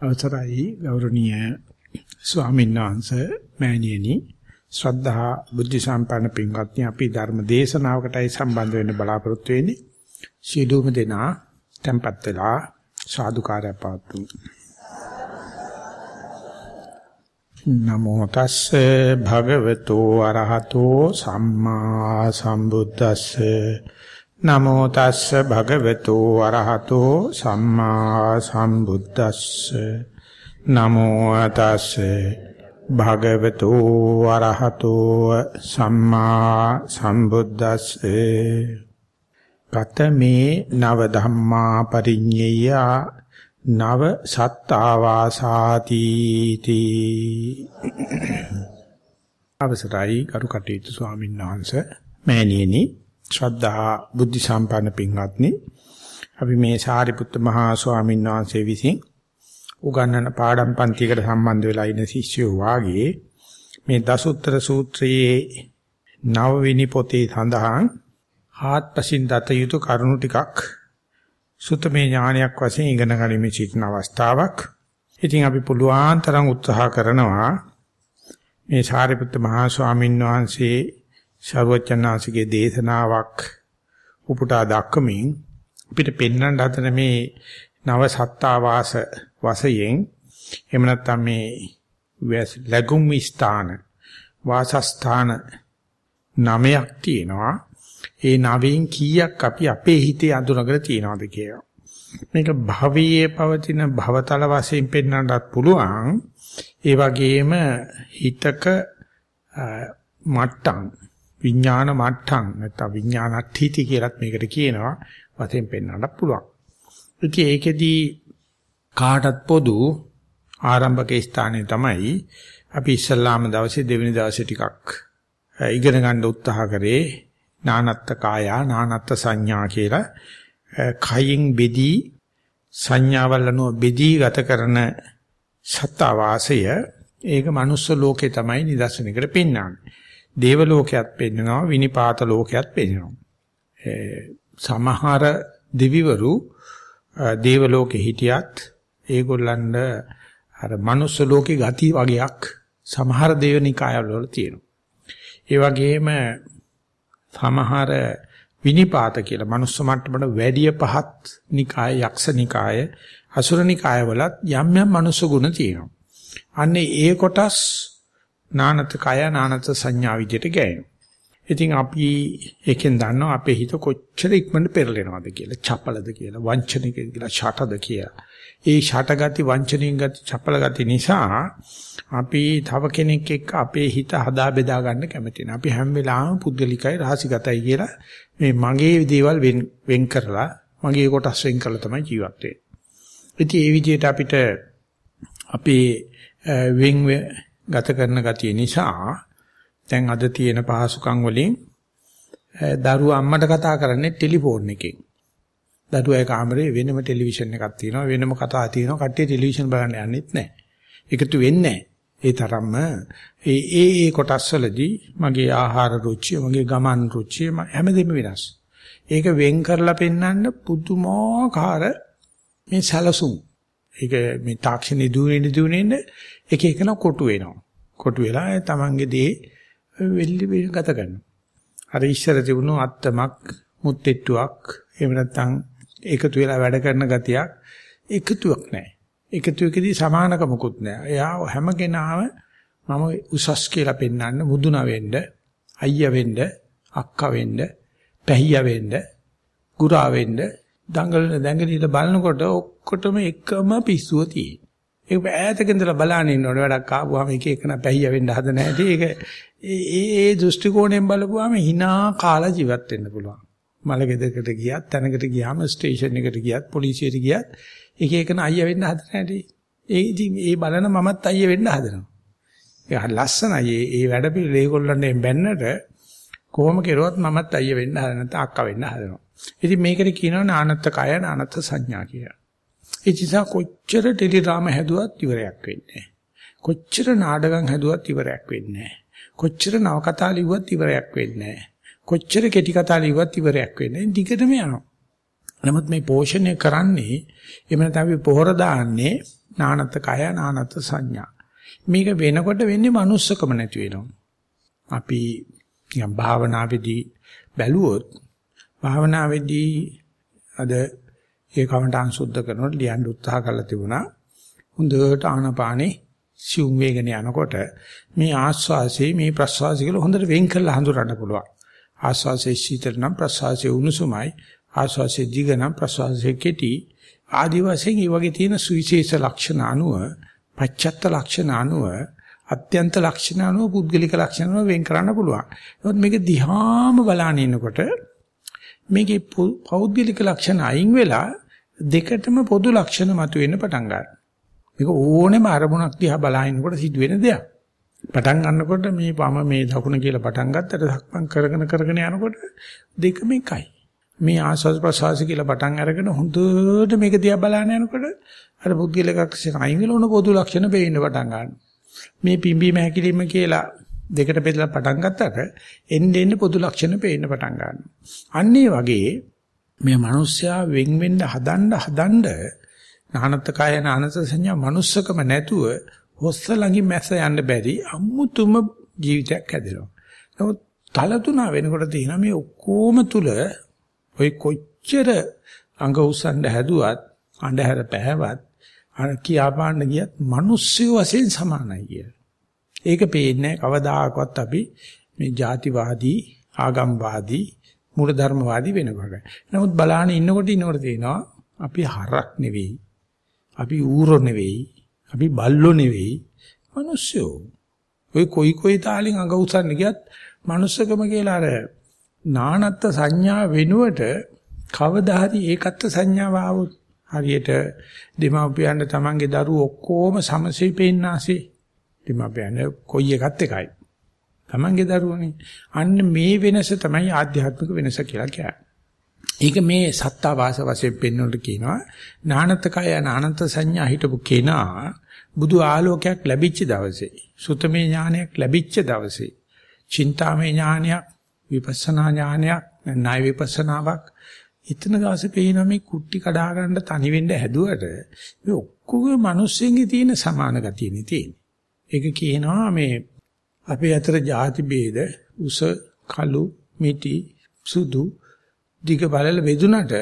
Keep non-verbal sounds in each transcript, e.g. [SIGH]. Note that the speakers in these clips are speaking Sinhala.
අවසරයි ගෞරවනීය ස්වාමීන් වහන්සේ මෑණියනි. ශ්‍රද්ධා බුද්ධ සම්පන්න පින්වත්නි අපි ධර්ම දේශනාවකටයි සම්බන්ධ වෙන්න බලාපොරොත්තු වෙන්නේ. සීලුම දෙනා tempත් වෙලා සාදුකාරය පාත්තු නමෝ තස්සේ භගවතු අරහතෝ සම්මා සම්බුද්දස්සේ නමෝ තස්ස භගවතු අරහතෝ සම්මා සම්බුද්දස්ස. නමෝ තස්ස භගවතු අරහතෝ සම්මා සම්බුද්දස්සේ. කතමේ නව ධම්මා පරිඤ්ඤය නව සත්තාවාසාති තී අවසරයි කරු කටයුතු ස්වාමීන් වහන්සේ මෑණියනි. ශ්‍රද්ධා බුද්ධ සම්පන්න පින්වත්නි අපි මේ සාරිපුත්ත මහා ස්වාමීන් වහන්සේ විසින් උගන්වන පාඩම් පන්තියකට සම්බන්ධ වෙලා ඉන්න ශිෂ්‍යයෝ වාගේ මේ දසුත්තර සූත්‍රයේ නවවෙනි පොතේ සඳහන් ආත්පසින් දත යුතු කරුණු ටිකක් සුතමේ ඥානයක් වශයෙන් ඉගෙන ගනිමින් සිටින අවස්ථාවක්. ඉතින් අපි පුළුවන් තරම් උත්සාහ කරනවා මේ සාරිපුත්ත මහා ස්වාමීන් වහන්සේ ශරුවචනාංශගේ දේශනාවක් උපුටා දක්වමින් අපිට පෙන්වන්න හදන මේ නව සත්තාවාස වශයෙන් එහෙම නැත්නම් මේ ලැබුම් ස්ථාන වාසස්ථාන නමයක් තියෙනවා. ඒ නවයෙන් කීයක් අපි අපේ හිතේ අඳුනගෙන තියනවද කියලා. මේක භවයේ පවතින භවතල වශයෙන් පෙන්වන්නත් පුළුවන්. ඒ වගේම හිතක මට්ටම් විඥාන මට්ටම් නැත්නම් විඥානට්ඨීති කියලත් මේකට කියනවා වශයෙන් පෙන්වන්නත් පුළුවන්. ඉතින් ඒකෙදී කාටත් පොදු ආරම්භක ස්ථානයේ තමයි අපි ඉස්සල්ලාම දවසේ දෙවෙනි දවසේ ටිකක් ඉගෙන ගන්න උත්සාහ කරේ නානත්ත් කායා නානත්ත් සංඥා කියලා කයින් බෙදී සංඥාවල් අනුව බෙදී ගත කරන සත්වාසය ඒක manuss ලෝකේ තමයි නිදර්ශනයකට පෙන්වන්නේ. දේව ලෝකයක් පෙන්වනවා විනිපාත ලෝකයක් පෙන්වනවා. සමහර දෙවිවරු දේව ලෝකේ හිටියත් ඒගොල්ලන්ට අර මනුස්ස ලෝකේ ගති වගේක් සමහර දේවනිකායවල වල තියෙනවා. ඒ වගේම සමහර විනිපාත කියලා මනුස්ස මට්ටමට වැඩිය පහත් නිකාය යක්ෂ නිකාය අසුර නිකාය වලත් යම් යම් මනුස්ස ගුණ තියෙනවා. අන්නේ ඒ කොටස් නානත කය නානත සංඥා විදියට ගෑනවා. ඉතින් අපි ඒකෙන් දන්නවා අපේ හිත කොච්චර ඉක්මනට පෙරලෙනවද කියලා, චපලද කියලා, වංචනිකද කියලා, ෂටද කියලා. ඒ ෂටගති, වංචනික ගති, චපල ගති නිසා අපි තව කෙනෙක් එක්ක අපේ හිත හදා බෙදා ගන්න කැමති නැහැ. අපි හැම වෙලාවෙම පුද්ගලිකයි, රහසිගතයි කියලා මේ මගේ දේවල් වෙන් වෙන් කරලා, මගේ කොටස් වෙන් කරලා තමයි ජීවත් වෙන්නේ. ඉතින් ඒ විදිහට අපිට අපේ වෙන් ගත කරන ගතිය නිසා දැන් අද තියෙන පහසුකම් වලින් දරුවා අම්මට කතා කරන්නේ ටෙලිෆෝන් එකෙන්. දරුවා ඒ කාමරේ වෙනම ටෙලිවිෂන් එකක් තියෙනවා වෙනම කතා තියෙනවා කට්ටිය ටෙලිවිෂන් බලන්න යන්නෙත් නැහැ. එකතු වෙන්නේ ඒ තරම්ම ඒ ඒ ඒ කොටස්වලදී මගේ ආහාර රුචිය මගේ ගමන් රුචිය හැමදේම වෙනස්. ඒක වෙන් කරලා පෙන්වන්න පුදුමාකාර මේ සැලසුම්. ඒක මේ තාක්ෂණي දුවන්නේ දුවන්නේ එක එකන කොටු වෙනවා. කොටු වෙලා තමන්ගේ දේ වෙල්ලි ගත කරනවා. අර ඉස්සර තිබුණු අත්තමක් මුත්තිට්ටුවක් එහෙම නැත්නම් එකතු වෙලා වැඩ කරන ගතියක් එකතුවක් නැහැ. එකතුවකදී සමානකමකුත් නැහැ. එයා හැම කෙනාම මම උසස් කියලා පෙන්වන්න මුදුන වෙන්න, අයියා වෙන්න, අක්කා වෙන්න, පැහියා වෙන්න, ගුරා වෙන්න දඟල දැඟලිට බලනකොට ඔක්කොටම එකම පිස්සුව තියෙනවා. ඒක ඈතක ඉඳලා බලන්න ඉන්නකොට වැඩක් ආවම එක එකන පැහිය වෙන්න හදන හැටි ඒක ඒ ඒ දෘෂ්ටි කෝණයෙන් බලපුවාම hina කාලා ජීවත් වෙන්න පුළුවන්. මල ගෙදරකට ගියත් තැනකට ගියාම ස්ටේෂන් එකට ගියත් පොලිසියට ගියත් එක එකන අයියා වෙන්න හදන හැටි. ඒ ඉතින් ඒ බලන මමත් අයියා වෙන්න හදනවා. ඒක ලස්සනයි. ඒ වැඩ පිළිවෙල ඒගොල්ලන්ට බැන්නට කොහොම කෙරුවත් මමත් අයියා වෙන්න හදන නැත්නම් අක්කා වෙන්න හදනවා. ඉතින් මේකට කියනවා නානත්ත් කය නානත්ත් සංඥා කියලා. ඒ නිසා කොච්චර ටෙලිඩ්‍රාම හැදුවත් ඉවරයක් වෙන්නේ කොච්චර නාටකම් හැදුවත් ඉවරයක් වෙන්නේ කොච්චර නවකතා ලිව්වත් ඉවරයක් වෙන්නේ කොච්චර කෙටි කතා ලිව්වත් ඉවරයක් වෙන්නේ දිගටම යනවා. නමුත් මේ පෝෂණය කරන්නේ එහෙම නැත්නම් අපි පොහොර දාන්නේ නානත් කය නානත් සංඥා. මේක වෙනකොට වෙන්නේ manussකම නැති වෙනවා. අපි නිකන් භාවනාවේදී බැලුවොත් භාවනාවේදී අද ඒ කමටහන් සුද්ධ කරනකොට ලියන්න උත්සාහ කරලා තිබුණා. හොඳට ආනපානේ සිුම් වේගන යනකොට මේ ආස්වාසේ මේ ප්‍රස්වාසය කියලා හොඳට වෙන් කරලා හඳුනන්න පුළුවන්. ආස්වාසේ සීතල නම් ප්‍රස්වාසයේ උණුසුමයි ආස්වාසේ දිග නම් ප්‍රස්වාසයේ කෙටි ආදි වශයෙන් මේ වගේ තියෙන සුවිශේෂ ලක්ෂණ අනුව පච්චත්ත ලක්ෂණ අනුව අත්‍යන්ත ලක්ෂණ අනුව පුද්ගලික ලක්ෂණ අනුව වෙන් කරන්න පුළුවන්. නමුත් මේක දිහාම බලාගෙන ඉන්නකොට මේකේ පෞද්ගලික ලක්ෂණ අයින් වෙලා දෙකටම පොදු ලක්ෂණ මතුවෙන්න පටන් ගන්නවා. මේක ඕනෙම අරමුණක් දිහා බලාගෙනකොට සිදුවෙන දෙයක්. පටන් ගන්නකොට මේ වම මේ දකුණ කියලා පටන් ගත්තට සක්මන් කරගෙන කරගෙන යනකොට දෙකම එකයි. මේ ආස්වාද ප්‍රසවාස කියලා පටන් අරගෙන හොඳට මේක දිහා බලන යනකොට අර පුද්ගලික ලක්ෂණ අයින් වෙලා උන පොදු ලක්ෂණ පේන්න පටන් ගන්නවා. මේ පිම්බීම හැකිලිම කියලා දෙකට බෙදලා පටන් ගත්තට එන්නේ එන්නේ පොදු ලක්ෂණ පේන්න පටන් ගන්නවා. අන්න වගේ මේ මිනිස්සයා වෙන් වෙන්න හදන්න හදන්න නානත් කය නානත් සංඥා manussකම නැතුව හොස්ස ළඟින් මැස්ස යන්න බැරි අමුතුම ජීවිතයක් හැදෙනවා. නමුත් තල තුන වෙනකොට තියෙන මේ ඔක්කොම තුල ඔය කොච්චර අඟ උස්සන්න හැදුවත් අඳුර පැහැවත් අර කියාපාන්න ගියත් මිනිස්සු වශයෙන් සමානයි කියලා. ඒක පේන්නේ කවදාකවත් අපි මේ ಜಾතිවාදී ආගම්වාදී මූලධර්මවාදී වෙනකොට. නමුත් බලාන ඉන්නකොට ඉන්නකොට තේනවා අපි හරක් නෙවෙයි. අපි ඌරෝ නෙවෙයි. අපි බල්ලෝ නෙවෙයි. මිනිස්සු. ඔය කොයි කොයි තාලෙන් අඟ උස්සන්න ගියත් මනුස්සකම කියලා අර නානත්ත් සංඥා වෙනුවට කවදා හරි ඒකත්ත් සංඥාව ආවොත් හරියට දෙමාපියන්ට තමන්ගේ දරුවෝ ඔක්කොම සමසේ පෙන්නාසේ දෙමාපියන් කොයි එකත් එකයි. තමන්ගේ දරුවනේ. අන්න මේ වෙනස තමයි ආධ්‍යාත්මික වෙනස කියලා කියන්නේ. ඒක මේ සත්තා වාස වශයෙන් පෙන්වන්නට කියනවා. නානතකය නානන්ත සංඥා හිටපු කෙනා බුදු ආලෝකයක් ලැබිච්ච දවසේ සුතමේ ඥානයක් ලැබිච්ච දවසේ චින්තාමේ ඥානයක් විපස්සනා ඥානයක් ණය විපස්සනාවක් එතන දවසේ පේනවා මේ කුට්ටි කඩා ගන්න තනි වෙන්න හැදුවට මේ ඔක්කොගේ මිනිස්සුන්ගේ තියෙන සමාන ගතියනේ තියෙන්නේ. ඒක කියනවා මේ අපේ අතර ಜಾති ભેද උස කළු මිටි සුදු දිග බලල බෙදුනට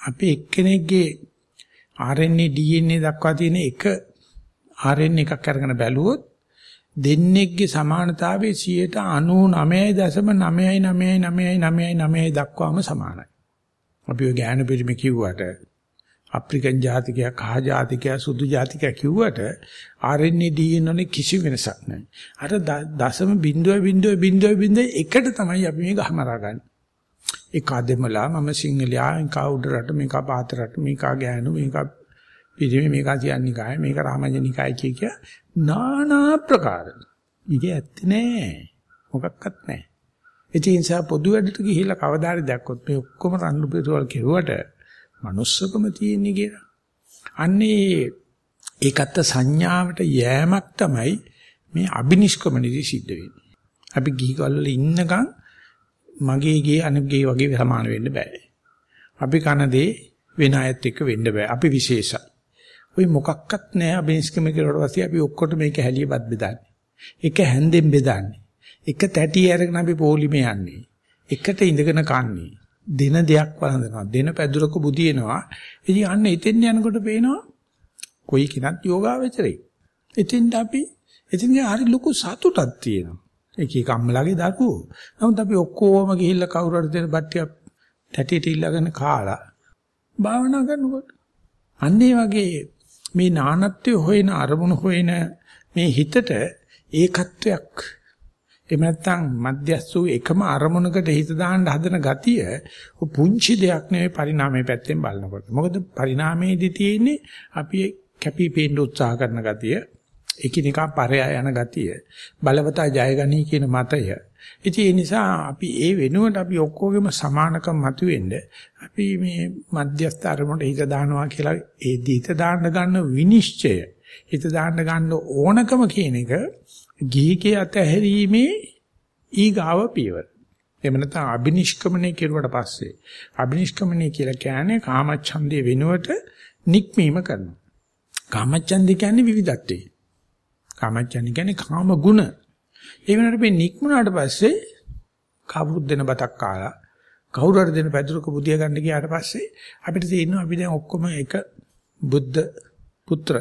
අපි එක්කෙනෙක්ගේ RNA DNA දක්වා තියෙන එක RNA එකක් අරගෙන බැලුවොත් දෙන්නේගේ සමානතාවයේ 99.9999999 දක්වාම සමානයි. අපි ඔය ගෑනු පිළිම කිව්වට අප්‍රිකන් ජාතිකයා කහ ජාතිකයා සුදු ජාතිකයා කිව්වට RNA DNA වල කිසි වෙනසක් නැහැ. අර දශම බිංදුව බිංදුව බිංදුව බිංදුව එකට තමයි අපි මේ ගහමරා ගන්න. එක අදෙමලා මම සිංහලයා එක උඩරට මේක පාතරට මේක ගෑනු මේක පිළිමේ මේක කියන්නිකාය මේක රාමජනිකාය කිය කිය নানা ප්‍රකාර. මේක ඇත්තේ නෑ. මොකක්වත් නෑ. ඒ නිසා පොදු වැඩට ගිහිල්ලා කවදාහරි දැක්කොත් මේ ඔක්කොම රණ්ඩු පිටවල් කෙරුවට manussකම තියෙන්නේ කියලා. අන්නේ ඒකත් සංඥාවට යෑමක් තමයි මේ අබිනිෂ්ක්‍මණයදී සිද්ධ වෙන්නේ. අපි ගිහිගල් වල ඉන්නකම් මගේ ගේ අනුගේ වගේ සමාන වෙන්න බෑ. අපි කන දේ වෙන අයත් එක්ක වෙන්න බෑ. අපි විශේෂයි. ওই මොකක්වත් නැහැ අබිනිෂ්ක්‍මණය කරලා පස්සේ අපි ඔක්කොට මේක හැලියපත් බෙදන්නේ. එක හැන්දෙන් බෙදන්නේ. එක තැටි අරගෙන අපි පොලිමේ යන්නේ. එකට ඉඳගෙන කන්නේ. දින දෙයක් වළඳනවා. දින පැදුරක බුදිනවා. ඉතින් අන්න එතෙන් යනකොට පේනවා කොයි කිනත් යෝගාවචරේ. එතෙන්ට අපි එතෙන් හරි ලොකු සතුටක් තියෙනවා. එක එක අම්මලාගේ දරුවෝ. නමුත් අපි ඔක්කොම ගිහිල්ලා කවුරු හරි දෙන බට්ටියක් තැටියට ඉල්ලගෙන කාලා භාවනා කරනකොට අන්න වගේ මේ නානත්වයේ හොයන අරමුණු හොයන මේ හිතට ඒකත්වයක් එහෙම නැත්නම් මධ්‍යස්ස වූ එකම අරමුණකට හිත දාන්න හදන ගතිය පුංචි දෙයක් නෙවෙයි පරිණාමයේ පැත්තෙන් බලනකොට. මොකද පරිණාමයේදී තියෙන්නේ අපි කැපී පෙනෙන්න උත්සාහ කරන ගතිය, එකිනෙකා පරයා යන ගතිය, බලවතා ජයගනී කියන මතය. ඉතින් ඒ නිසා අපි ඒ වෙනුවට අපි ඔක්කොගෙම සමානකම් මතුවෙන්න අපි මේ මධ්‍යස්ථ අරමුණට හිත දානවා කියලා ඒ හිත දාන්න ගන්න විනිශ්චය, හිත දාන්න ගන්න ඕනකම කියන එක ගිහිගේ අතහැරීමේ ඊගාව පියවර. එහෙම නැත්නම් අබිනිෂ්ක්‍මණය කෙරුවට පස්සේ අබිනිෂ්ක්‍මණය කියලා කියන්නේ කාමච්ඡන්දේ වෙනුවට නික්මීම කරනවා. කාමච්ඡන්ද කියන්නේ විවිධත්වය. කාමච්ඡන්ද කියන්නේ කාම ගුණ. ඒ වෙනකොට මේ නික්මුණාට පස්සේ කවුරුත් දෙන බතක් කාලා කවුරු හරි දෙන පැදුරක බුදිය ගන්න ගියාට පස්සේ අපිට තේරෙනවා අපි දැන් ඔක්කොම එක බුද්ධ පුත්‍ර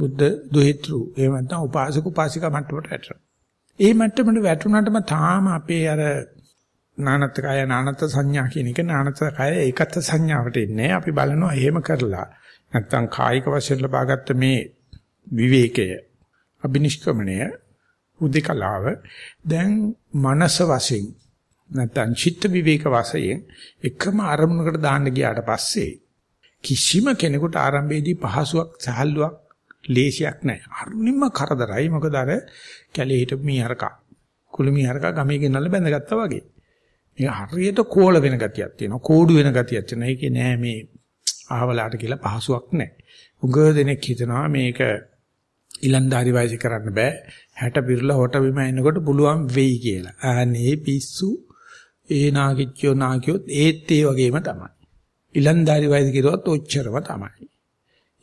බුද්ධ දුහිතෘ එහෙම නැත්නම් උපාසක උපාසිකා මට්ටමට වැටෙනවා. ඒ මට්ටමට වැටුණාටම තාම අපේ අර නානත්කය නානත් සංඥා කියන එක නානත්කය ඒකත් සංඥාවට එන්නේ. අපි බලනවා එහෙම කරලා නැත්නම් කායික වශයෙන් ලබාගත්ත මේ විවේකය අබිනිෂ්ක්‍මණය උද්දකලාව දැන් මනස වශයෙන් නැත්නම් චිත්ත විවේක වශයෙන් එකම අරමුණකට දාන්න ගියාට පස්සේ කිසිම කෙනෙකුට ආරම්භයේදී පහසුවක් සහල්ුවක් ලේසියක් නැහැ. අරුණින්ම කරදරයි. මොකද අර කැලේ හිටපු මීහරකා කුළු මීහරකා ගමේ ගෙනල්ලා බැඳගත්තා වගේ. මේක හරියට කෝල වෙන ගතියක් තියෙනවා. කෝඩු වෙන ගතියක් තියෙනවා. ඒකේ නෑ මේ අහවලාට කියලා පහසුවක් නැහැ. උග දෙනෙක් හිතනවා මේක ඉලන්දාරි වයසේ කරන්න බෑ. 60 පිරලා හොට බිම එනකොට පුළුවන් වෙයි කියලා. අනේ පිස්සු ඒ නාකිච්චෝ නාකියොත් ඒත් ඒ වගේම තමයි. ඉලන්දාරි වයසේ කිරුවත් ඔච්චරම තමයි.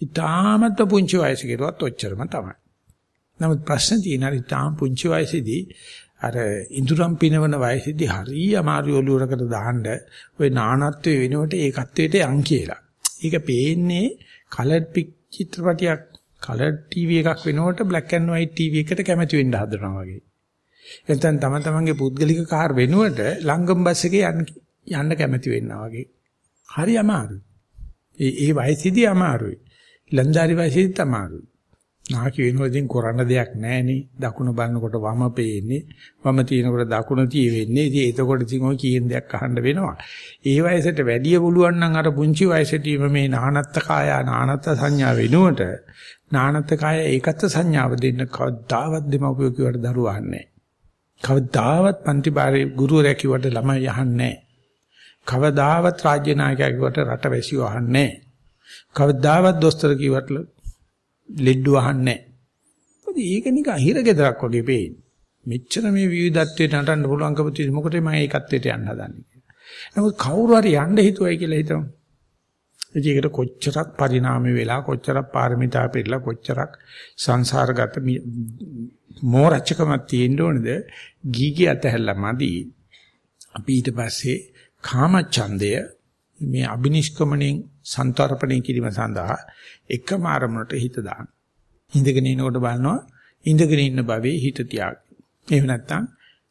ඊටාමත් පුංචි වයසේ කිරුවත් ඔච්චරම තමයි. නමුත් ප්‍රශ්න තියෙනවා ඊටාම පුංචි වයසේදී අර ඉඳුරම් පිනවන වයසේදී හරිය අමාරු ඔලුවරකට දාන්න ওই නානත්වයේ වෙනකොට ඒකත්වයට යන් කියලා. ඒක පේන්නේ කලර් පික් චිත්‍රපටයක් කලර් ටීවී එකක් වෙනකොට black and white ටීවී එකට කැමති වෙන්න හදනවා වගේ. එතෙන් තම තමන්ගේ පුද්ගලික කාර් වෙනුවට ලංගම් බස් එකේ යන්න යන්න කැමති වෙන්නා වගේ. හරි අමාරුයි. ඒ ඒ වයසේදී අමාරුයි. ලන්දාරි වයසේදීත් අමාරුයි. නාකි වෙනවදින් කරන්න දෙයක් නැහෙනේ. දකුණ බලනකොට වම පේන්නේ. වම තිනකොට දකුණ තිය වෙන්නේ. ඉතින් එතකොට ඉතින් ඔය කියන දෙයක් අහන්න වෙනවා. ඒ වයසට වැඩිය පුළුවන් නම් අර පුංචි වයසේදීම මේ නානත්ත කාය නානත්ත සංඥා වෙනුවට නානත්ත කාය ඒකත් සංඥාව දෙන්න කවදාවත් දෙමව්පියෝ කියවට දරුවා අහන්නේ කවදාවත් පන්ති බාරේ ගුරුවරයා කිව්වට ළමයි අහන්නේ කවදාවත් රාජ්‍ය නායකයා කිව්වට රටවැසියෝ අහන්නේ කවදාවත් දොස්තර කිව්වට ලෙඩ්ඩු අහන්නේ ඒක නිකන් හිරගෙදරක් වගේ පේන්නේ. මෙච්චර මේ විවිධත්වයට නටන්න පුළුවන්කම තියෙන මොකටද මම ඒකත්වයට යන්න හදන්නේ කියලා. නමුත් කවුරු හරි යන්න හිතුවයි කියලා හිතමු. ඒකට කොච්චරක් පරිණාමය වෙලා කොච්චරක් පාරමිතා පෙරලා කොච්චරක් සංසාරගත මෝරච්චකමක් තියෙන්න ඕනද ගීගේ අතහැරලා මදි අපි ඊට පස්සේ කාමච්ඡන්දය මේ අබිනිෂ්ක්‍මණයෙන් සන්තරපණය කිරීම සඳහා එකම අරමුණට හිත දාන. ඉඳගෙන ඉනකොට බලනවා ඉඳගෙන ඉන්න භවයේ හිත තියාගන්න. එහෙම නැත්නම්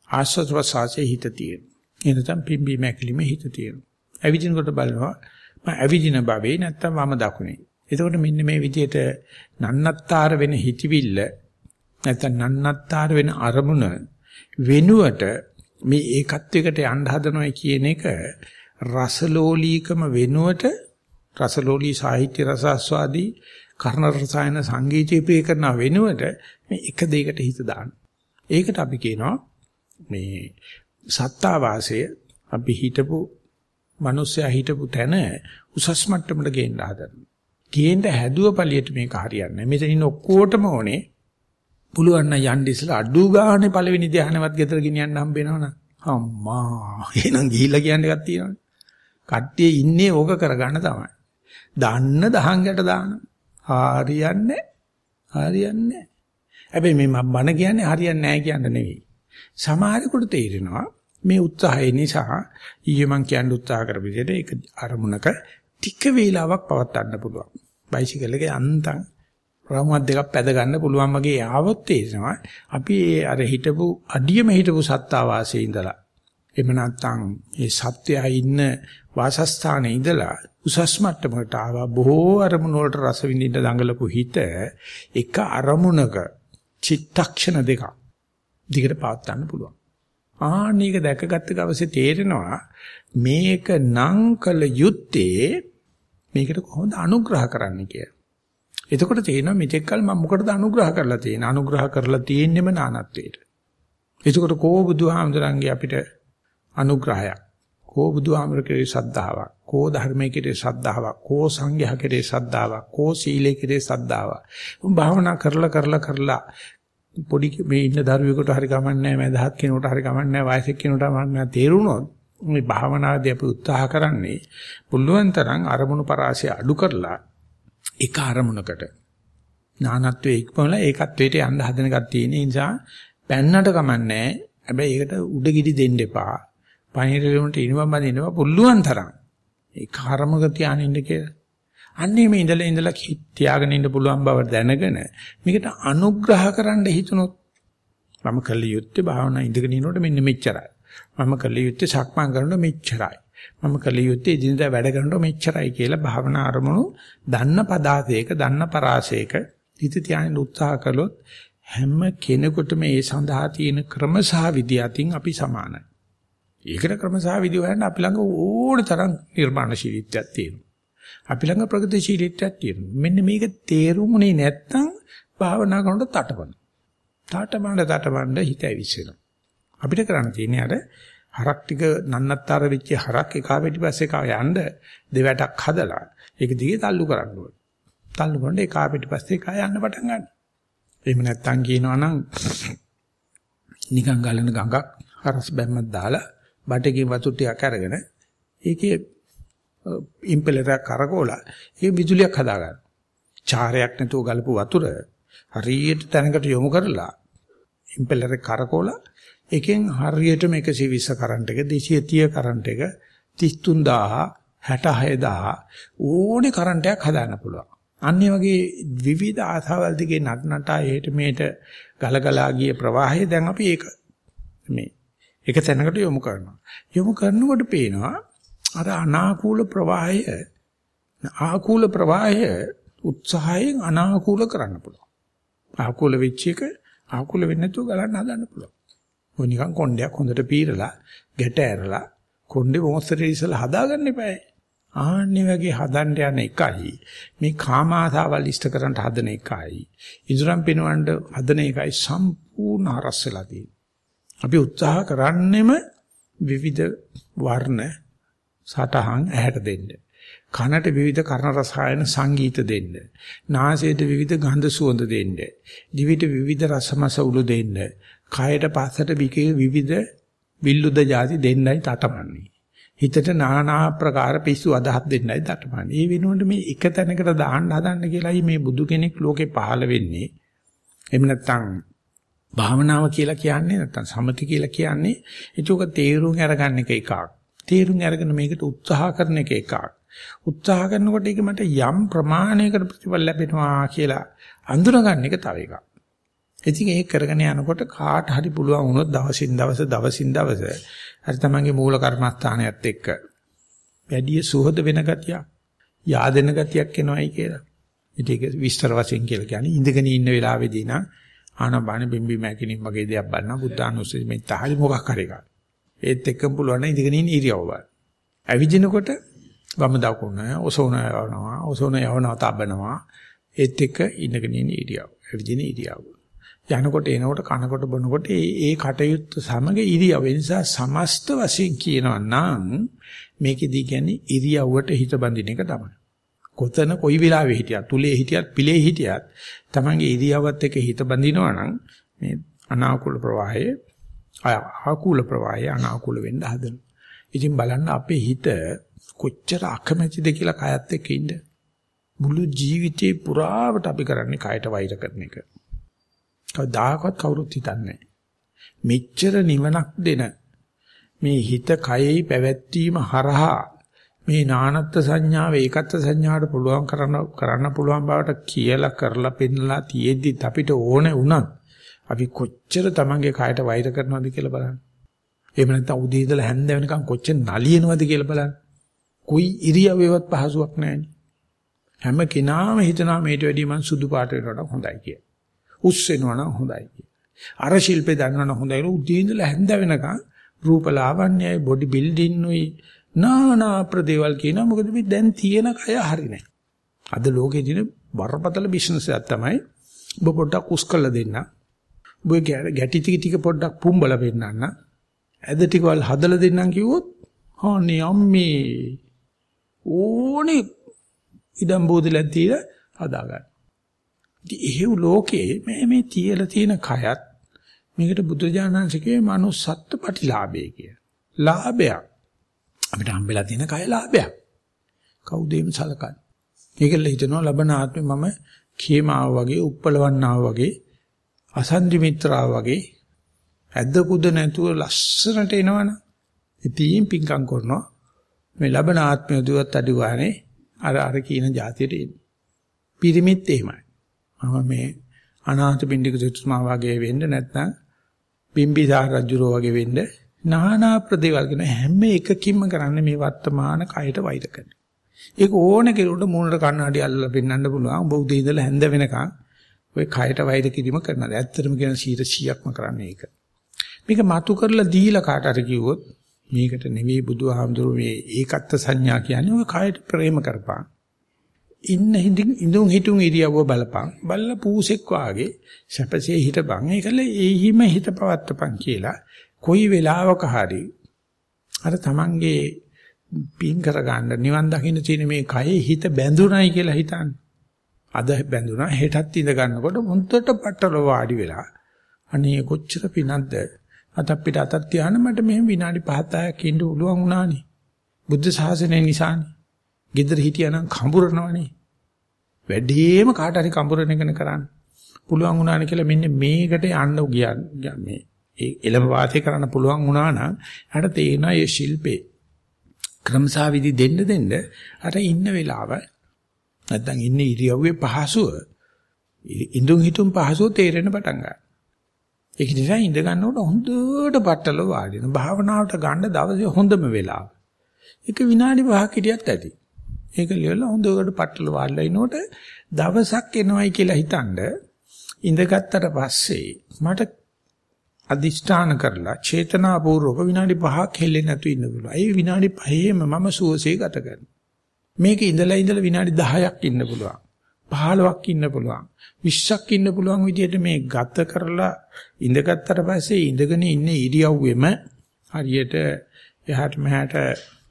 ආස්වාද ප්‍රසආසයේ හිත තියෙන. එහෙම නැත්නම් පිම්බි මැකිලිමේ හිත තියෙන. ඇවිදිනකොට බලනවා මම ඇවිදින භවයේ නැත්නම් වම දකුණේ. එතකොට මෙන්න මේ විදිහට නන්නත්තර වෙන හිතවිල්ල නැත්නම් නන්නත්තර වෙන අරමුණ වෙනුවට මේ ඒකත්වයකට යන්න හදනවා කියන එක රසලෝලීකම වෙනුවට රසලෝලී සාහිත්‍ය රසාස්වාදී කර්ණ රසායන සංගීතය ප්‍රේ කරන වෙනුවට මේ එක දෙයකට හිත දාන්න. ඒකට අපි කියනවා මේ සත්තා වාසය අපි හිතපු මිනිස්සයා හිටපු තැන උසස් මට්ටමට ගේන්න හදනවා. ගේන්න හැදුව පළියට මේක හරියන්නේ නැහැ. මෙතන ඉන්න ඔක්කොටම ඕනේ පුළුවන් නම් යන්න ඉස්සලා අඩු ගානේ පළවෙනි ධ්‍යානවත් ගෙදර ගෙනියන්න හම්බ වෙනවනම් අම්මා එහෙනම් ගිහිල්ලා කියන්න එකක් තියෙනවනේ. කට්ටිය ඉන්නේ ඕක කරගන්න තමයි. දාන්න දහංගට දාන. හරියන්නේ හරියන්නේ හැබැයි මේ මම බන කියන්නේ හරියන්නේ නැහැ කියන්න නෙවෙයි. සමහරෙකුට තේරෙනවා මේ උත්සාහය නිසා ඊයේ මං කියන්න උත්සාහ කරපු විදිහට ඒක අරමුණක ටික වේලාවක් පවත්වන්න පුළුවන්. බයිසිකල් එකේ අන්තම් රවුමක් දෙකක් පැද ගන්න පුළුවන් වගේ ආවොත් තේරෙනවා අපි අර හිටපු අඩියම හිටපු සත්තා වාසයේ ඉඳලා එහෙම නැත්නම් ඒ සත්‍යය ඉන්න වාසස්ථානයේ ඉඳලා උසස් මට්ටමකට ආවා බොහෝ අරමුණු වලට රස විඳින්න දඟලපු හිත එක අරමුණක චිත්තක්ෂණ දෙකක් දිගට පාත් ගන්න පුළුවන් ආනීක දැකගත්ත දවසේ තේරෙනවා මේක නම් කල යුත්තේ මේකට කොහොමද අනුග්‍රහ කරන්න කියලා එතකොට තේරෙනවා මෙතෙක් කල මම මොකටද අනුග්‍රහ කරලා තියෙන්නේ? අනුග්‍රහ කරලා තියෙන්නෙම නානත්වයට. එතකොට කෝ බුදුහාමුදුරන්ගේ අපිට අනුග්‍රහයක්. කෝ බුදුහාමුදුරගේ සද්ධාාවක්. කෝ ධර්මයේ කෙරේ සද්ධාාවක්. කෝ සංඝයා කෙරේ සද්ධාාවක්. කෝ සීලයේ කෙරේ සද්ධාාවක්. උන් භාවනා කරලා කරලා කරලා පොඩි මේ ඉන්න දරුවෙකුට හරි කමන්නේ නැහැ මදහත් කෙනෙකුට හරි කමන්නේ නැහැ වයසක කෙනෙකුට කමන්නේ තේරුණොත් මේ භාවනාදී අපි උත්සාහ කරන්නේ පුළුවන් තරම් අරමුණු පරාසය අඩු කරලා එක අරමුණකට නානත්වයේ ඉක්මවලා ඒකත්වයට යන්න හදන එකක් තියෙන නිසා පැන්නට කමන්නේ හැබැයි ඒකට උඩ ගිඩි දෙන්න එපා. පණිරෙලුන්ට ඉනිමම් බඳිනවා පුළුවන් තරම්. ඒ කර්මක තියානින්න කියලා. අන්නේ මේ ඉඳලා ඉඳලා තියාගෙන ඉන්න පුළුවන් බව දැනගෙන මේකට අනුග්‍රහ කරන්න හිතනොත් මම කළ යුත්තේ භාවනා ඉඳගෙන ඉනකොට මෙන්න මෙච්චරයි. මම කළ යුත්තේ සක්මන් කරනකොට මෙච්චරයි. මම කළ යුත්තේ එදිනදා වැඩ කරනකොට මෙච්චරයි කියලා භාවනා අරමුණු දන්න පදාසයක දන්න පරාසයක හිත තියාගෙන උත්සාහ කළොත් හැම කෙනෙකුටම මේ සඳහා තියෙන ක්‍රම සහ විදි අතින් අපි සමානයි. ඒකට ක්‍රම සහ විදි හොයන්න අපි ළඟ ඕන තරම් නිර්මාණශීලීත්වයක් තියෙනවා. අපි ළඟ ප්‍රගතිශීලීත්වයක් තියෙනවා. මෙන්න මේක තේරුමුනේ නැත්තම් භාවනා කරනකොට තටමන. තටමන තටමන හිත ඇවිස්සෙනවා. අපිට කරන්න තියෙන්නේ අර හරක් ටික නන්නත්තර වෙච්ච හරක් එකා පිටිපස්සේ කා යන්න දෙවටක් හදලා ඒක දිගේ තල්ලු කරන්න ඕනේ. තල්ලු කරනකොට එකා පිටිපස්සේ කා යන්න පටන් ගන්නවා. එහෙම නැත්තම් කියනවා නම් නිකන් ගලන ගඟක් හරස් බැම්මක් දාලා බටකින් වතුර ටිකක් අරගෙන ඒකේ ඉම්පෙලරයක් කරකෝලා ඒ විදුලියක් හදාගන්න. චාරයක් නැතුව ගලපු වතුර හරියට තැනකට යොමු කරලා ඉම්පෙලරේ කරකෝලා එකෙන් හරියටම 120 කරන්ට් එක 230 කරන්ට් එක 33000 66000 ඕනේ කරන්ට් එකක් හදාන්න පුළුවන්. අන්නේ වගේ විවිධ ආසාවල් දිගේ නටනටා එහෙට මෙහෙට ගලගලා ගිය ප්‍රවාහය දැන් අපි ඒක මේ එක තැනකට යොමු කරනවා. යොමු කරනකොට පේනවා අර අනාකූල ප්‍රවාහය ආකූල ප්‍රවාහය උත්සාහයෙන් අනාකූල කරන්න පුළුවන්. ආකූල වෙච්ච එක ආකූල වෙන්නේ නැතුව ගලන්න හදන්න පුළුවන්. ඔය නිකන් කොණ්ඩයක් හොඳට පීරලා ගැට ඇරලා කොණ්ඩේ මොස්තරේ ඉස්සලා හදාගන්න එපායි. ආන්නේ වගේ හදන්න යන එකයි මේ කාම ආසාවල් ඉෂ්ට කරන්න හදන එකයි ඉදරම් පිනවන්න හදන එකයි සම්පූර්ණ හරස් වෙලා තියෙන්නේ. අපි උත්සාහ කරන්නෙම විවිධ වර්ණ සටහන් ඇහැට දෙන්න. කනට විවිධ කර්ණ රසායන සංගීත දෙන්න. නාසයට විවිධ ගන්ධ සුවඳ දෙන්න. දිවට විවිධ රසමස උළු දෙන්න. කයට පස්සට විකේ විවිධ විල්ලුද જાති දෙන්නයි තටමන්නේ. හිතට নানা ආකාර පිස්සු අදහස් දෙන්නයි තටමන්නේ. ඒ වෙනුවට මේ එක තැනකට දාන්න හදන්න කියලායි මේ බුදු කෙනෙක් ලෝකේ පහළ වෙන්නේ. එහෙම නැත්නම් භාවනාව කියලා කියන්නේ නැත්නම් සමති කියලා කියන්නේ ඒක තේරුම් අරගන්න එක එකක්. තේරුම් අරගෙන මේකට උත්සාහ කරන එක එකක්. උත්සාහ කරනකොට ඒක මට යම් ප්‍රමාණයකට ප්‍රතිඵල ලැබෙනවා කියලා අඳුනගන්න එක තව එකක්. ඉතින් ඒක කරගෙන යනකොට කාට හරි පුළුවන් වුණොත් දවසින් දවස දවසින් දවස අර තමන්ගේ මූල කර්මස්ථානයත් එක්ක වැඩි සුහද වෙන ගතියක් yaadෙන ගතියක් එනවයි කියලා. ඉතින් ඒක විස්තර වශයෙන් කියලා කියන්නේ ඉඳගෙන ඉන්න වෙලාවේදී නා ආනබන බිම්බි මැකිනින් වගේ දෙයක් බලනවා බුද්ධානුස්සති මේ තහරි මොකක් හරි එකක්. ඒත් එක්කම පුළුවන් නම් ඉඳගෙන ඉන්න ඉරියව්ව බලන්න. ඇවිදිනකොට වම දකුණ ඔසෝන යවනවා ඔසෝන යවනවා තබනවා ඒත් එක්ක ඉඳගෙන ඉන්න ඉරියව්. ඇවිදින ඉරියව්. යනකොට එනකොට කනකොට බොනකොට ඒ ඒ කටයුත්ත සමග ඉරියව් ඒ නිසා සමස්ත වශයෙන් කියනවා නම් මේකෙදී කියන්නේ ඉරියව්වට හිත බඳින එක තමයි. කොතන කොයි වෙලාවෙ හිටියත් තුලේ හිටියත් පිලේ හිටියත් තමන්ගේ ඉරියව්වත් එක්ක හිත බඳිනවා නම් මේ අනාකූල ප්‍රවාහයේ ආකූල ප්‍රවාහය අනාකූල වෙන්න හදනවා. ඉතින් බලන්න අපේ හිත කොච්චර අකමැතිද කියලා කයත් එක්ක ඉන්න. මුළු ජීවිතේ පුරාවට අපි කරන්නේ කයට වෛර කරන එක. කවදාකවත් කවුරුත් හිතන්නේ මෙච්චර නිවනක් දෙන මේ හිත කයෙහි පැවැත්වීම හරහා මේ නානත්ත් සංඥාව ඒකත් සංඥාවට පුළුවන් කරන්න කරන්න පුළුවන් බවට කියලා කරලා පෙන්නලා තියෙද්දි අපිට ඕනේ වුණත් අපි කොච්චර Tamange කයට වෛර කරනවද කියලා බලන්න. එහෙම නැත්නම් උදේ ඉඳලා හැන්ද වෙනකන් කොච්චර නලියනවද කියලා බලන්න. કોઈ ඉරියව්වේවත් පහසුවක් නැහැ. හැම කෙනාම හිතනවා මේට වැඩිය මං සුදු පාට වෙනවට හොඳයි කියලා. උස් වෙනවා නම් හොඳයි කියලා. අර ශිල්පේ දන්නවනම් හොඳයි කියලා උදේ ඉඳලා හැන්ද වෙනකන් රූප ලාවන්‍යයි බොඩි බිල්ඩින් උයි නානා ප්‍රදේවල් කියනවා මොකද මේ දැන් තියෙන කය හරි නැහැ. අද ලෝකේ තියෙන බරපතල බිස්නස් එකක් තමයි ඔබ පොඩ්ඩක් උස් කළ දෙන්න. ඔබ ගැටි ටික ටික පොඩ්ඩක් පුම්බල වෙන්නන්න. ඇද ටිකවල් හදලා දෙන්නම් කිව්වොත් අනේ අම්මේ ඕනේ ඉඩම් බෝධිලක් දීලා හදාගන්න. ඉතින් එහෙව් ලෝකේ මේ මේ තියලා තියෙන කයත් මේකට බුදුජානන්සේගේ manussත්ත්ව ප්‍රතිලාභය කිය. ලාභයක්. අපිට හම්බෙලා තියෙන කය ලාභයක්. කවුද එහෙම සලකන්නේ? ඒකල හිතනවා ලබන ආත්මේ මම කේමාව වගේ, උප්පලවන්නාව වගේ, අසන්දි මිත්‍රාව වගේ ඇද්ද කුද නැතුව ලස්සනට එනවනේ. ඉතින් පිංකම් කරනවා. මේ ලබන ආත්මය දුවත් අඩුවානේ අර අර කියන જાතියට එන්නේ. පිරිමිත් එහෙමයි. මම මේ අනාථ පින්ඩික සිතුමා වගේ වෙන්න නැත්නම් බිම්බිසාර රජුරෝ වගේ වෙන්න නානා ප්‍රදේවල් කරන හැම එකකින්ම කරන්නේ මේ වර්තමාන කයට වෛර කරන. ඒක ඕන කෙනෙකුට මූණට කණ්ණාඩි අල්ලලා පෙන්වන්න පුළුවන්. ඔබ උදේ ඉඳලා හැන්ද වෙනකන් ඔය කයට වෛර කිරීම කරනවා. ඇත්තටම කියන 100%ක්ම කරන්නේ ඒක. මේක මතු කරලා දීලා කාට හරි කිව්වොත් මේකට නෙවෙයි බුදුහාමුදුරු මේ ඒකත්ත සංඥා කියන්නේ ඔය කයට ප්‍රේම කරපන්. ඉන්න හිඳින් ඉඳුන් හිටුන් ඉරියව්ව බලපන්. බල්ල පූසෙක් වාගේ සැපසේ හිටපන්. ඒකල එහිම හිත පවත්තපන් කියලා කොයි වෙලාවක හරි අර තමන්ගේ පින් කරගන්න නිවන් දකින්න තියෙන මේ කයේ හිත බැඳුනයි කියලා හිතන්නේ. අද බැඳුනා හෙටත් ඉඳ ගන්නකොට මුන්තට පట్టල වාඩි වෙලා අනේ කොච්චර පිනක්ද අත අපිට අතක් තියාන මට මෙහෙම විනාඩි 5-6ක් ඉන්න උලුවන් වුණානේ. බුද්ධ ශාසනය නිසානේ. gedara හිටියානම් කඹරනවනේ. වැඩිම කාට හරි කඹරන එකන කරන්න. පුළුවන් වුණානේ කියලා මෙන්න මේකට යන්න ගියා මේ ඒ එළඹ වාසය කරන්න පුළුවන් වුණා නම් එයාට තේරෙනවා මේ ශිල්පේ ක්‍රමසා විදි දෙන්න දෙන්න අර ඉන්න වෙලාව නැත්තම් ඉන්න ඉරියව්වේ පහසුව ඉඳුන් හිටුන් පහසුව තේරෙන පටන් ගන්නවා. ඒක නිසා ඉඳ ගන්නකොට හොඳට පట్టල වාඩි වෙන භාවනාවට ගන්න දවසේ හොඳම වෙලාව. ඒක විනාඩි 5ක් හිටියත් ඇති. ඒක ලියලා හොඳට පట్టල වාඩිලා ඉනකොට දවසක් එනවයි කියලා හිතනද ඉඳගත්තට පස්සේ මට අදිෂ්ඨාන කරලා චේතනාපූර්වක විනාඩි 5ක් හෙල්ලෙන්නේ නැතු ඉන්න පුළුවන්. ඒ විනාඩි 5ෙම මම සුවසේ ගත කරනවා. මේක ඉඳලා ඉඳලා විනාඩි 10ක් ඉන්න පුළුවන්. 15ක් ඉන්න පුළුවන්. 20ක් ඉන්න පුළුවන් විදිහට මේ ගත කරලා ඉඳගත්තට පස්සේ ඉඳගෙන ඉන්න ඉරියව්වෙම හරියට එහාට මෙහාට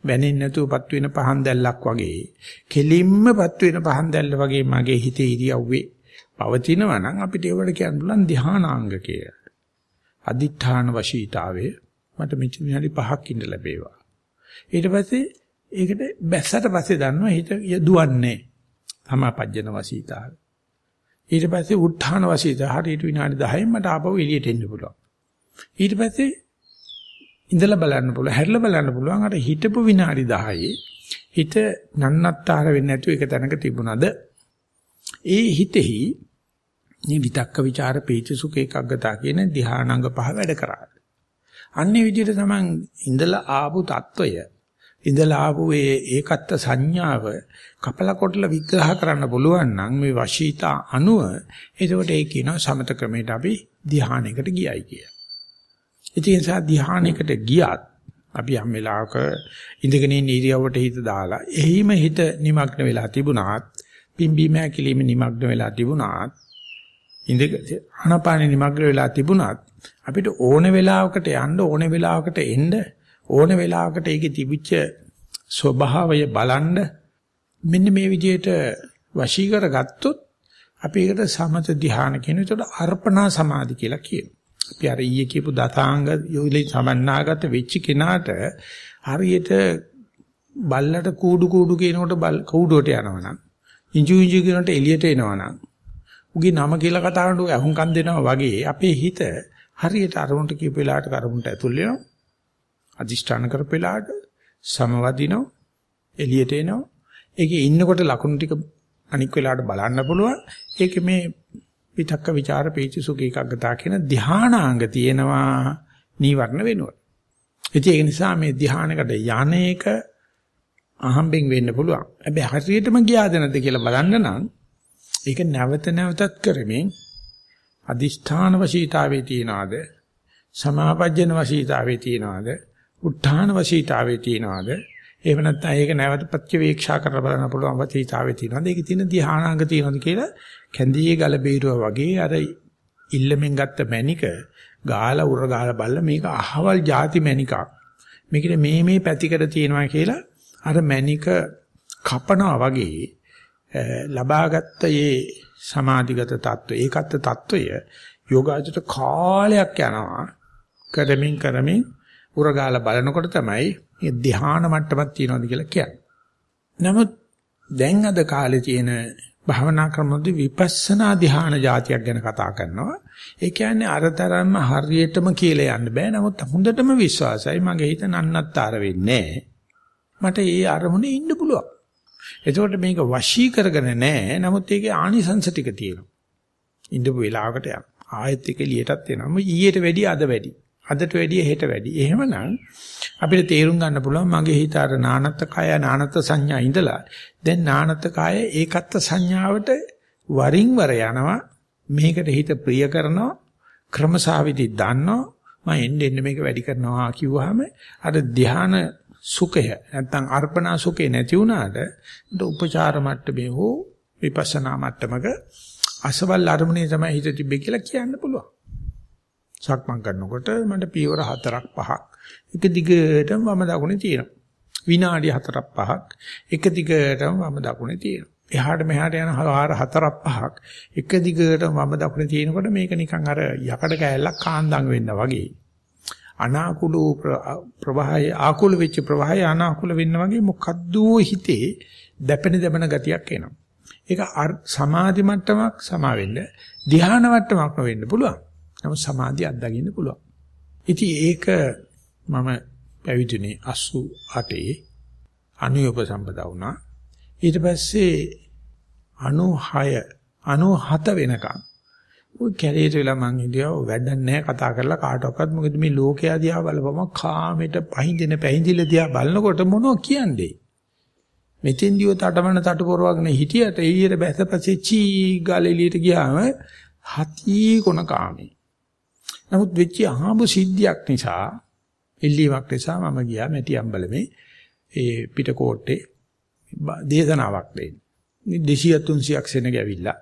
බැනෙන්නේ නැතුවපත් වෙන පහන් දැල්ලක් වගේ කෙලින්මපත් වෙන පහන් දැල්ල වගේ මගේ හිතේ ඉරියව්වේ පවතිනවා නම් අපිට ඒවට කියන්න පුළුවන් ධානාංග කියලා. අදිඨාන වශීතාවය මට මෙච්චර විනාඩි 5ක් ඉඳ ලැබේවා. ඊට පස්සේ ඒකට බැස්සට පස්සේ දන්නවා හිත යදුවන්නේ. සමාපජ්ජන වශීතාවය. ඊට පස්සේ උත්ථාන වශීතාව හරියට විනාඩි 10න් මට ආපහු එළියට එන්න පුළුවන්. ඊට පස්සේ ඉඳලා බලන්න පුළුවන් හැරිලා බලන්න පුළුවන් අර හිටපු විනාඩි 10 හිත නන්නත්තර වෙන්නේ නැතුව එක තැනක තිබුණාද ඒ හිතෙහි මේ විතක්ක ਵਿਚාර පීති සුඛ ඒකග්ගතා කියන ධානාංග පහ වැඩ කරා. අන්නේ විදිහට තමන් ඉඳලා ආපු తত্ত্বය ඉඳලා ආපු ඒ ඒකත් සංඥාව කපල කොටල විග්‍රහ කරන්න පුළුවන් නම් මේ වශීතා අනුව එතකොට ඒ කියන සමත ක්‍රමයට අපි ධානයකට ගියයි කිය. ඉතින් සා ධානයකට ගියත් අපි හැම වෙලාවක ඉඳගෙන ඉන්න ඉරියව්වට හිත දාලා එහිම හිත নিমগ্ন වෙලා තිබුණාත් පිම්බීම හැකිලිම নিমগ্ন වෙලා තිබුණාත් ඉඳ ආනාපානෙ නිමග්න වෙලා තිබුණත් අපිට ඕන වෙලාවකට යන්න ඕන වෙලාවකට එන්න ඕන වෙලාවකට ඒකේ තිබිච්ච ස්වභාවය බලන්න මෙන්න මේ විදිහට වශී කරගත්තොත් අපි ඒකට සමත ධ්‍යාන කියන එතකොට අර්පණා සමාධි කියලා කියනවා. අපි අර ඊයේ කියපු දතාංග යොයිලි සමන්නාගත වෙච්ච කෙනාට හරියට බල්ලට කූඩු කූඩු කියනකොට බල් කූඩුවට යනවනම් ඉංජු ඉංජු කියනකොට එළියට එනවනම් උගේ නම කියලා කතා කරනකොට අහුම්කම් දෙනවා වගේ අපේ හිත හරියට අරමුණට කියපු වෙලාවට කරමුණට ඇතුල් වෙනවා. අදිෂ්ඨාන කරපු වෙලාවට සමවදිනවා. එළියට එනවා. ඒකේ ඉන්නකොට ලකුණු ටික අනික් වෙලාවට බලන්න පුළුවන්. ඒකේ මේ විතක්ක ਵਿਚාර පීචි සුඛ ඒකග්ගතා කියන ධානාංග තියෙනවා නීවරණ වෙනවා. ඒක නිසා මේ ධානයකට යන්නේක අහම්බෙන් වෙන්න පුළුවන්. හැබැයි හරියටම ගියාද නැද්ද කියලා බලන්න නම් ඒක නැවත නැවතත් කරමින් අදිෂ්ඨාන වශීතාවේ තියනවාද? සමාපජ්ජන වශීතාවේ තියනවාද? උත්ථාන වශීතාවේ තියනවාද? එහෙම නැත්නම් ඒක නැවත ප්‍රතිවේක්ෂා කරලා බලන්න පුළුවන් වශීතාවේ තියනවාද? ඒකේ තියෙන ධානාංග තියනවාද කියලා කැඳියේ ගල බේරුවා වගේ අර ඉල්ලමින් ගත්ත මැනික ගාලා උර ගාලා බලලා මේක අහවල් ಜಾති මැනිකක් මේකේ මේ මේ පැතිකඩ තියෙනවා කියලා අර මැනික කපනවා වගේ ලබාගත්ත මේ සමාධිගත தত্ত্বය ඒකත් தত্ত্বය යෝගාචරයට කාලයක් යනවා කරමින් කරමින් උරගාලා බලනකොට තමයි මේ ධ්‍යාන මට්ටමක් තියෙනවද කියලා කියන්නේ. නමුත් දැන් අද කාලේ තියෙන භාවනා ක්‍රමවලදී විපස්සනා ධ්‍යාන જાතියක් ගැන කතා කරනවා. ඒ කියන්නේ අරතරම්ම හරියටම කියලා යන්න බෑ. නමුත් හොඳටම විශ්වාසයි මගේ හිත නන්නත්තර වෙන්නේ මට ඒ අරමුණේ ඉන්න පුළුවන්. එතකොට මේක වශී කරගෙන නැහැ. නමුත් ඒකේ ආනිසංස ටික තියෙනවා. ඉඳපු වෙලාවකට යන. ආයෙත් එක එළියටත් එනවා. ඊයට වැඩිය අද වැඩි. අදට වැඩිය හෙට වැඩි. එහෙමනම් අපිට තේරුම් ගන්න පුළුවන් මගේ හිත අර නානත් කය නානත් සංඥා ඉඳලා දැන් නානත් කය ඒකත් සංඥාවට වරින් වර යනවා මේකට හිත ප්‍රිය කරනවා ක්‍රමසාවිදි දන්නවා මම එන්න එන්න මේක වැඩි කරනවා කිව්වහම අර ධාන සුඛය නැත්නම් අර්පණා සුඛේ නැති වුණාට උපචාර මට්ටමේ හෝ විපස්සනා මට්ටමක අසවල් අරමුණේ තමයි හිත තිබෙන්නේ කියලා කියන්න පුළුවන්. සක්මන් කරනකොට මට පියවර හතරක් පහක් එක දිගටම වම දකුණේ තියෙනවා. විනාඩි හතරක් පහක් එක දිගටම වම දකුණේ තියෙනවා. එහාට මෙහාට යන ආර හතරක් පහක් එක දිගටම වම දකුණේ තියෙනකොට මේක නිකන් අර යකඩ කෑල්ලක් කාන්දම් වෙන්න වගේ. අනාකූල ප්‍රවාහය ආකූල වෙච්ච ප්‍රවාහය අනාකූල වෙන්න වගේ මොකද්ද හිතේ දැපෙන දැපෙන ගතියක් එනවා. ඒක සමාධි මට්ටමක් සමා වෙන්න ධ්‍යාන මට්ටමක් වෙන්න පුළුවන්. නමුත් සමාධිය අත්දකින්න පුළුවන්. ඉතින් ඒක මම පැවිදිුනේ 88 අනුයෝප සම්පදා වුණා. ඊට පස්සේ 96 97 වෙනකම් ওই කැලේට වෙලා මං හිටියා වැඩක් නැහැ කතා කරලා කාටවත් මොකද මේ ලෝකයා දිහා බලපම කාමෙට පහින්දින පැහින්දිල දිහා බලනකොට මොනව කියන්නේ මෙතෙන්දිව තටමන තටපොරවගෙන හිටියට ඊයේ බැසපස්සේ චී ගාල එළියට ගියාම හති කොන කාමේ නමුත් වෙච්ච අහඹ සිද්ධියක් නිසා එල්ලීමක් නිසා මම ගියා මැටි අම්බලමේ ඒ පිටකොට්ටේ දේශනාවක් දෙන්න. 200 300ක් සෙනග ඇවිල්ලා.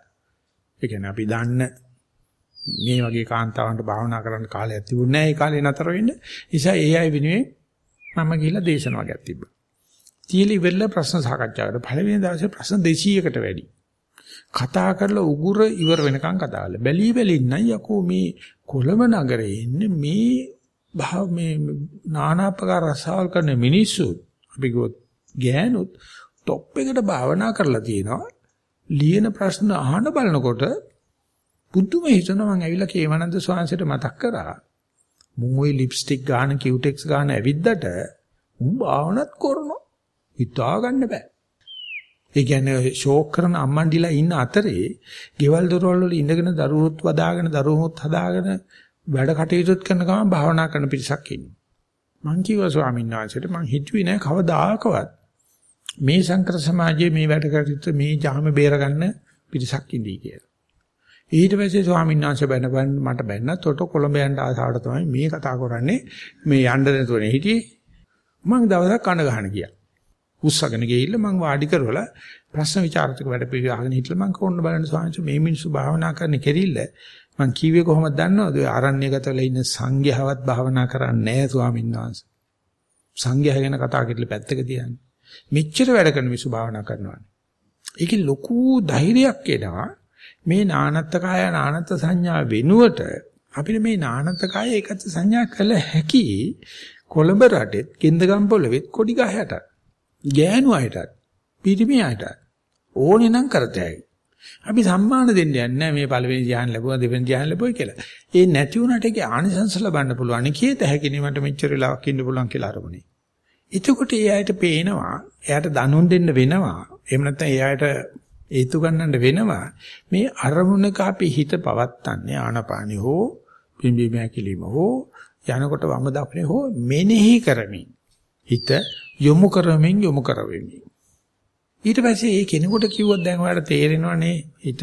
ඒ කියන්නේ අපි දන්න මේ වගේ කාන්තාවන්ට භාවනා කරන්න කාලයක් තිබුණේ නැහැ. ඒ කාලේ නතර වෙන්න. නිසා ඒ අය වෙනුවෙන් මම ගිහිල්ලා දේශනාවක් තිබ්බා. තීලි වෙල්ල ප්‍රශ්න සාකච්ඡාවකට පළවෙනි දවසේ ප්‍රශ්න 200කට වැඩි. කතා කරලා උගුර ඉවර වෙනකන් කතා කරලා. බැලී බැලින්නයි යකෝ මේ කොළඹ නගරේ ඉන්නේ මේ භාව මේ නානාපකාර රසාවල් කරන මිනිස්සු අපි ගොත් ගෑනුත් টොප් එකට භාවනා කරලා තියෙනවා. ලියන ප්‍රශ්න අහන බලනකොට බුදුම හිතනවා මං ඇවිල්ලා කේමනන්ද ස්වාමීන්ට මතක් කරා. මුන් ওই ලිප්ස්ටික් ගාන කියුටෙක්ස් ගාන ඇවිද්දට උන් භාවනත් කරනවා. හිතා ගන්න බෑ. ඒ කියන්නේ ෂෝක් කරන අම්මන්ඩිලා ඉන්න අතරේ ගෙවල් දොරවල් වල ඉඳගෙන දරුවොත් වදාගෙන දරුවොත් හදාගෙන වැඩ කටයුතුත් කරන ගමන් භාවනා කරන පිරිසක් ඉන්නවා. මං කිව්වා ස්වාමීන් වහන්සේට මං හිතුවේ නෑ කවදාකවත් මේ සංකර සමාජයේ මේ වැඩ කටයුතු මේ ජාම බේරගන්න පිරිසක් ඉඳී කියලා. ඊට පස්සේ ස්වාමීන් වහන්සේ බැන මට බැන්නත් ඔට කොළඹ යන්න ආසාවට තමයි මේ කතා කරන්නේ. මේ යන්න නැතුවනේ හිටියේ. මං දවසක් කන ගහන ගියා. උස්සගෙන ගිහිල්ලා මං වාඩි කරවලා ප්‍රශ්න විචාරක වැඩ පිළිවෙලගෙන හිටලා මං කොන්න බලන්න ස්වාමීන් මේ මිනිස්සු භාවනා කරන්න කෙරිල්ල. මං කිව්වේ කොහොමද දන්නවද? ඔය ආරණ්‍යගතවල ඉන්න සංඝයාවත් භාවනා කරන්නේ නැහැ ස්වාමීන් වහන්සේ. සංඝයා ගැන කතා කරලා පැත්තක තියන්නේ. මෙච්චර වැඩ කරන මිනිස්සු භාවනා කරනවානේ. ඒකේ ලොකු ධෛර්යයක් එනවා. මේ නානත්ත කාය නානත්ත සංඥා වෙනුවට අපිට මේ නානත්ත කාය ඒකත් සංඥා කළ හැකි කොළඹ රටෙත් කින්දගම් පොළවෙත් කොඩි ගහයට ගෑනු අයටත් පිරිමි අයටත් ඕනේ නම් කරතයි. අපි සම්මාන දෙන්න යන්නේ මේ පළවෙනි ධ්‍යාන ලැබුවා දෙවෙනි ධ්‍යාන ලැබුවා කියලා. ඒ නැති වුණාට ඒකේ ආනිසංස ලබන්න පුළුවන්. කීයත හැකිනේ මට මෙච්චර වෙලාවක් ඉන්න පුළුවන් කියලා අරමුණේ. එතකොට ඒ අයට පේනවා, එයාට දනුන් දෙන්න වෙනවා. එහෙම නැත්නම් ඒ අයට ඒතු ගන්නන්න වෙනවා. මේ අරමුණක අපි හිත පවත්තන්නේ ආනපානි හෝ පිම්බීම හැකිලිම හෝ යනකොට වම දකුණේ හෝ මෙනෙහි කරමින්. හිත යොමු කරමින් යොමු කරවෙමි ඊට පස්සේ ඒ කෙනෙකුට කිව්වොත් දැන් ඔයාලට තේරෙනවනේ හිත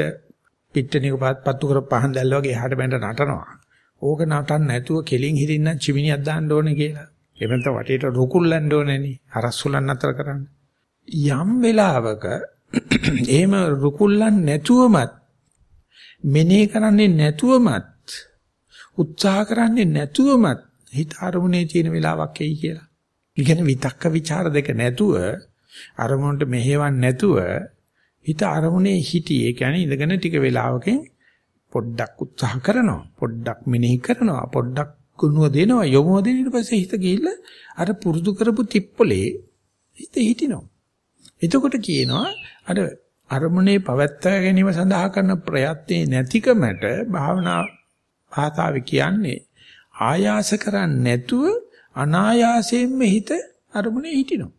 පිට්ටනික පත්තු කර පහන් දැල්ල වගේ එහාට බැඳ නටනවා. ඕක නටන්න නැතුව කෙලින් හිරින්න චිමිනියක් දාන්න ඕනේ කියලා. එහෙම නැත්නම් වටේට රුකුල්ලන්න ඕනේ නේ. අරස්සුලන් අතර කරන්න. යම් වෙලාවක [CLEARS THROAT] එහෙම රුකුල්ලන් නැතුවමත් මෙනේ කරන්නේ නැතුවමත් උත්සාහ කරන්නේ නැතුවමත් හිත අරමුණේ තියෙන වෙලාවක් එයි කියලා. ඒ කියන්නේ විතක්ක ਵਿਚාර දෙක නැතුව අරමුණට මෙහෙවන් නැතුව හිත අරමුණේ හිටියේ. ඒ කියන්නේ ඉඳගෙන ටික වෙලාවකින් පොඩ්ඩක් උත්සාහ කරනවා. පොඩ්ඩක් මෙනෙහි කරනවා. පොඩ්ඩක් ගුණුව දෙනවා. යොමුව දෙන ඊට පස්සේ හිත ගිහිල්ලා අර පුරුදු කරපු තිප්පලේ හිත හිටිනවා. එතකොට කියනවා අර අරමුණේ පවත්වා ගැනීම සඳහා කරන ප්‍රයත්නේ නැතිකමට භාවනා භාතාවේ කියන්නේ ආයාස කරන්නේ නැතුව අනායාසයෙන්ම හිත අරමුණේ හිටිනවා.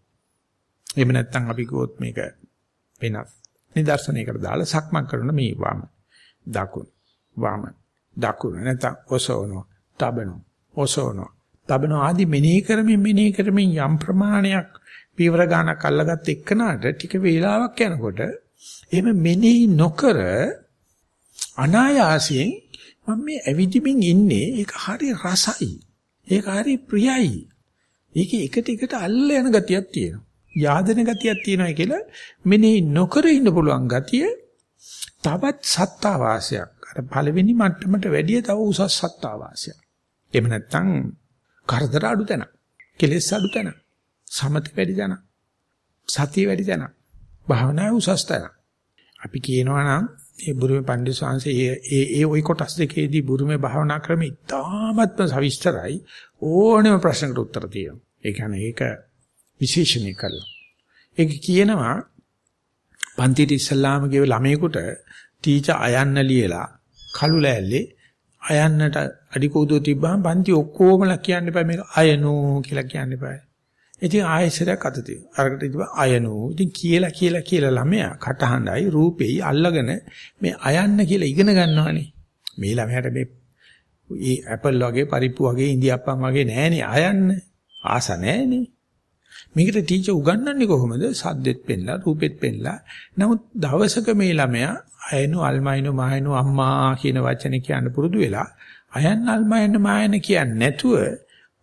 එහෙම නැත්නම් අපි කිව්වොත් මේක වෙනස්. නිදර්ශනයකට දාලා සක්මන් කරන මේ වම දකුණ. වම දකුණ. නැත්නම් ඔසවනවා තබනවා ඔසවනවා. තබනවා ආදි මෙනෙහි කරමින් මෙනෙහි කරමින් යම් ප්‍රමාණයක් පීවර ගානක් අල්ලගත් එක්කනට ටික වේලාවක් යනකොට එහෙම මෙනෙහි නොකර අනායාසයෙන් මම මේ ඇවිදිමින් ඉන්නේ ඒක හරි රසයි ඒක හරි ප්‍රියයි ඒකේ එකට එකට අල්ල යන ගතියක් තියෙනවා යාදෙන ගතියක් තියෙනවා කියලා මෙනෙහි නොකර ඉන්න පුළුවන් ගතිය තවත් සත්තා වාසයක්. අර පළවෙනි මට්ටමට වැඩිය තව උසස් සත්තා වාසයක්. එහෙම නැත්නම් කරදර අඩු තැන. කෙලෙස් අඩු තැන. සමත වැඩි තැන. සතිය වැඩි තැන. භාවනාවේ උසස් තැන. අපි කියනවා නම් ඒ බුරුමේ පණ්ඩිත ස්වාමීන් ඒ ඒ ඒ ওই කොටස් දෙකේදී බුරුමේ භාවනා ක්‍රම ඉතාමත්ම සවිස්තරයි ඕනෑම ප්‍රශ්නකට උත්තර තියෙනවා. ඒ කියන්නේ ඒක විශේෂණය කළා. ඒක කියනවා පන්තිට ඉස්සල්ලාම ගිය ළමයෙකුට ටීචර් අයන්න ලියලා කළු ලෑල්ලේ අයන්නට අඩි කෝදුව තිබ්බම පන්ති ඔක්කොමලා කියන්න එපා මේක අයනෝ කියලා කියන්න එපා. ඉතින් ආයෙසරයක් අත තියෙනවා. අරකට ඉතින් අයනෝ. ඉතින් කියලා කියලා කියලා ළමයා කටහඬයි රූපෙයි අල්ලගෙන මේ අයන්න කියලා ඉගෙන ගන්නවානේ. මේ ළමයාට මේ ඒ ඇපල් වගේ පරිප්පු වගේ ඉන්දියාප්පන් වගේ නෑනේ අයන්න. ආස නෑනේ. මේකට ටීචර් උගන්වන්නේ කොහොමද? සද්දෙත් පෙන්නලා, රූපෙත් පෙන්නලා. නමුත් දවසක මේ ළමයා අයනු අල්මයිනු මායනු අම්මා කියන වචනේ කියන්න පුරුදු වෙලා අයන් අල්මයිනු මායන කියන්නේ නැතුව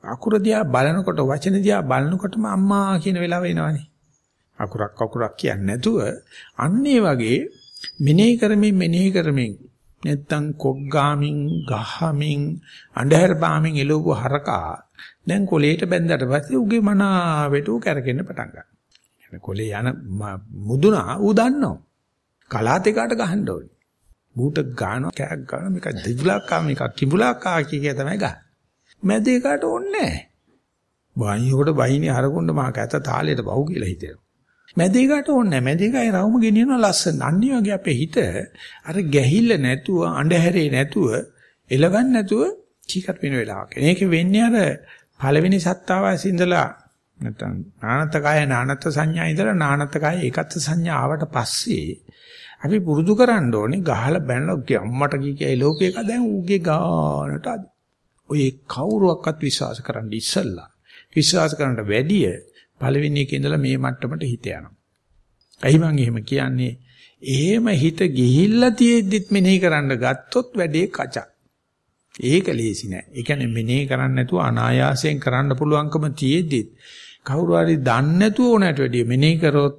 අකුර දිහා බලනකොට වචන දිහා බලනකොටම අම්මා කියන වෙලාව එනවනේ. අකුරක් අකුරක් කියන්නේ නැතුව අන්න වගේ මෙනෙහි කරමින් මෙනෙහි කරමින් නැත්තම් කොග්ගාමින් ගහමින් අන්ධහර බාමින් එළවුව හරකා දැන් කොලේට බැඳලා පස්සේ උගේ මනාවට උ කැරකෙන්න පටන් ගන්නවා. කොලේ යන මුදුනා ඌ දන්නවා. කලාතේකට ගහන්න ඕනේ. බූට ගානවා කෑක් ගානවා මේක දිවිලාකා මේක කිඹුලාකා කිය තමයි ගහන්නේ. මැදේ කාට ඕනේ නැහැ. වයින්කොට වයින්නේ හරකොන්න මහා කැත තාලෙට බහු කියලා හිතෙනවා. මැදේ කාට ඕනේ නැහැ. මැදේ කයි රවුම ගෙනියනවා ලස්සන. අනිත් වගේ අපේ හිත අර ගැහිල්ල නැතුව අඬහැරේ නැතුව එලවන්න නැතුව චීකට වෙන වෙලාවක. මේක වෙන්නේ අර පළවෙනි සත්තාවාසී ඉඳලා නැත්නම් නානත්ත කාය නානත්ත සංඥා ඉඳලා නානත්ත කාය ඒකත් සංඥා ආවට පස්සේ අපි පුරුදු කරන්න ඕනේ ගහලා බැනලා අම්මට කිය ලෝකේක දැන් ඌගේ ගානට අද. ඔය කවුරුවක්වත් විශ්වාස කරන්න ඉස්සල්ලා විශ්වාස කරන්නට වැඩිය පළවෙනි එකේ ඉඳලා මේ මට්ටමට හිත යනවා. ඇයි මං එහෙම කියන්නේ? එහෙම හිත ගිහිල්ලා තියෙද්දිත් මෙනෙහි කරන්න ගත්තොත් වැඩේ කචක්. ඒක ලේසි නෑ. ඒ කියන්නේ මෙනෙහි කරන්න නැතුව අනායාසයෙන් කරන්න පුළුවන්කම තියෙද්දි කවුරු හරි දන්නේ නැතුව ඕනෑට වැඩිය මෙනෙහි කරොත්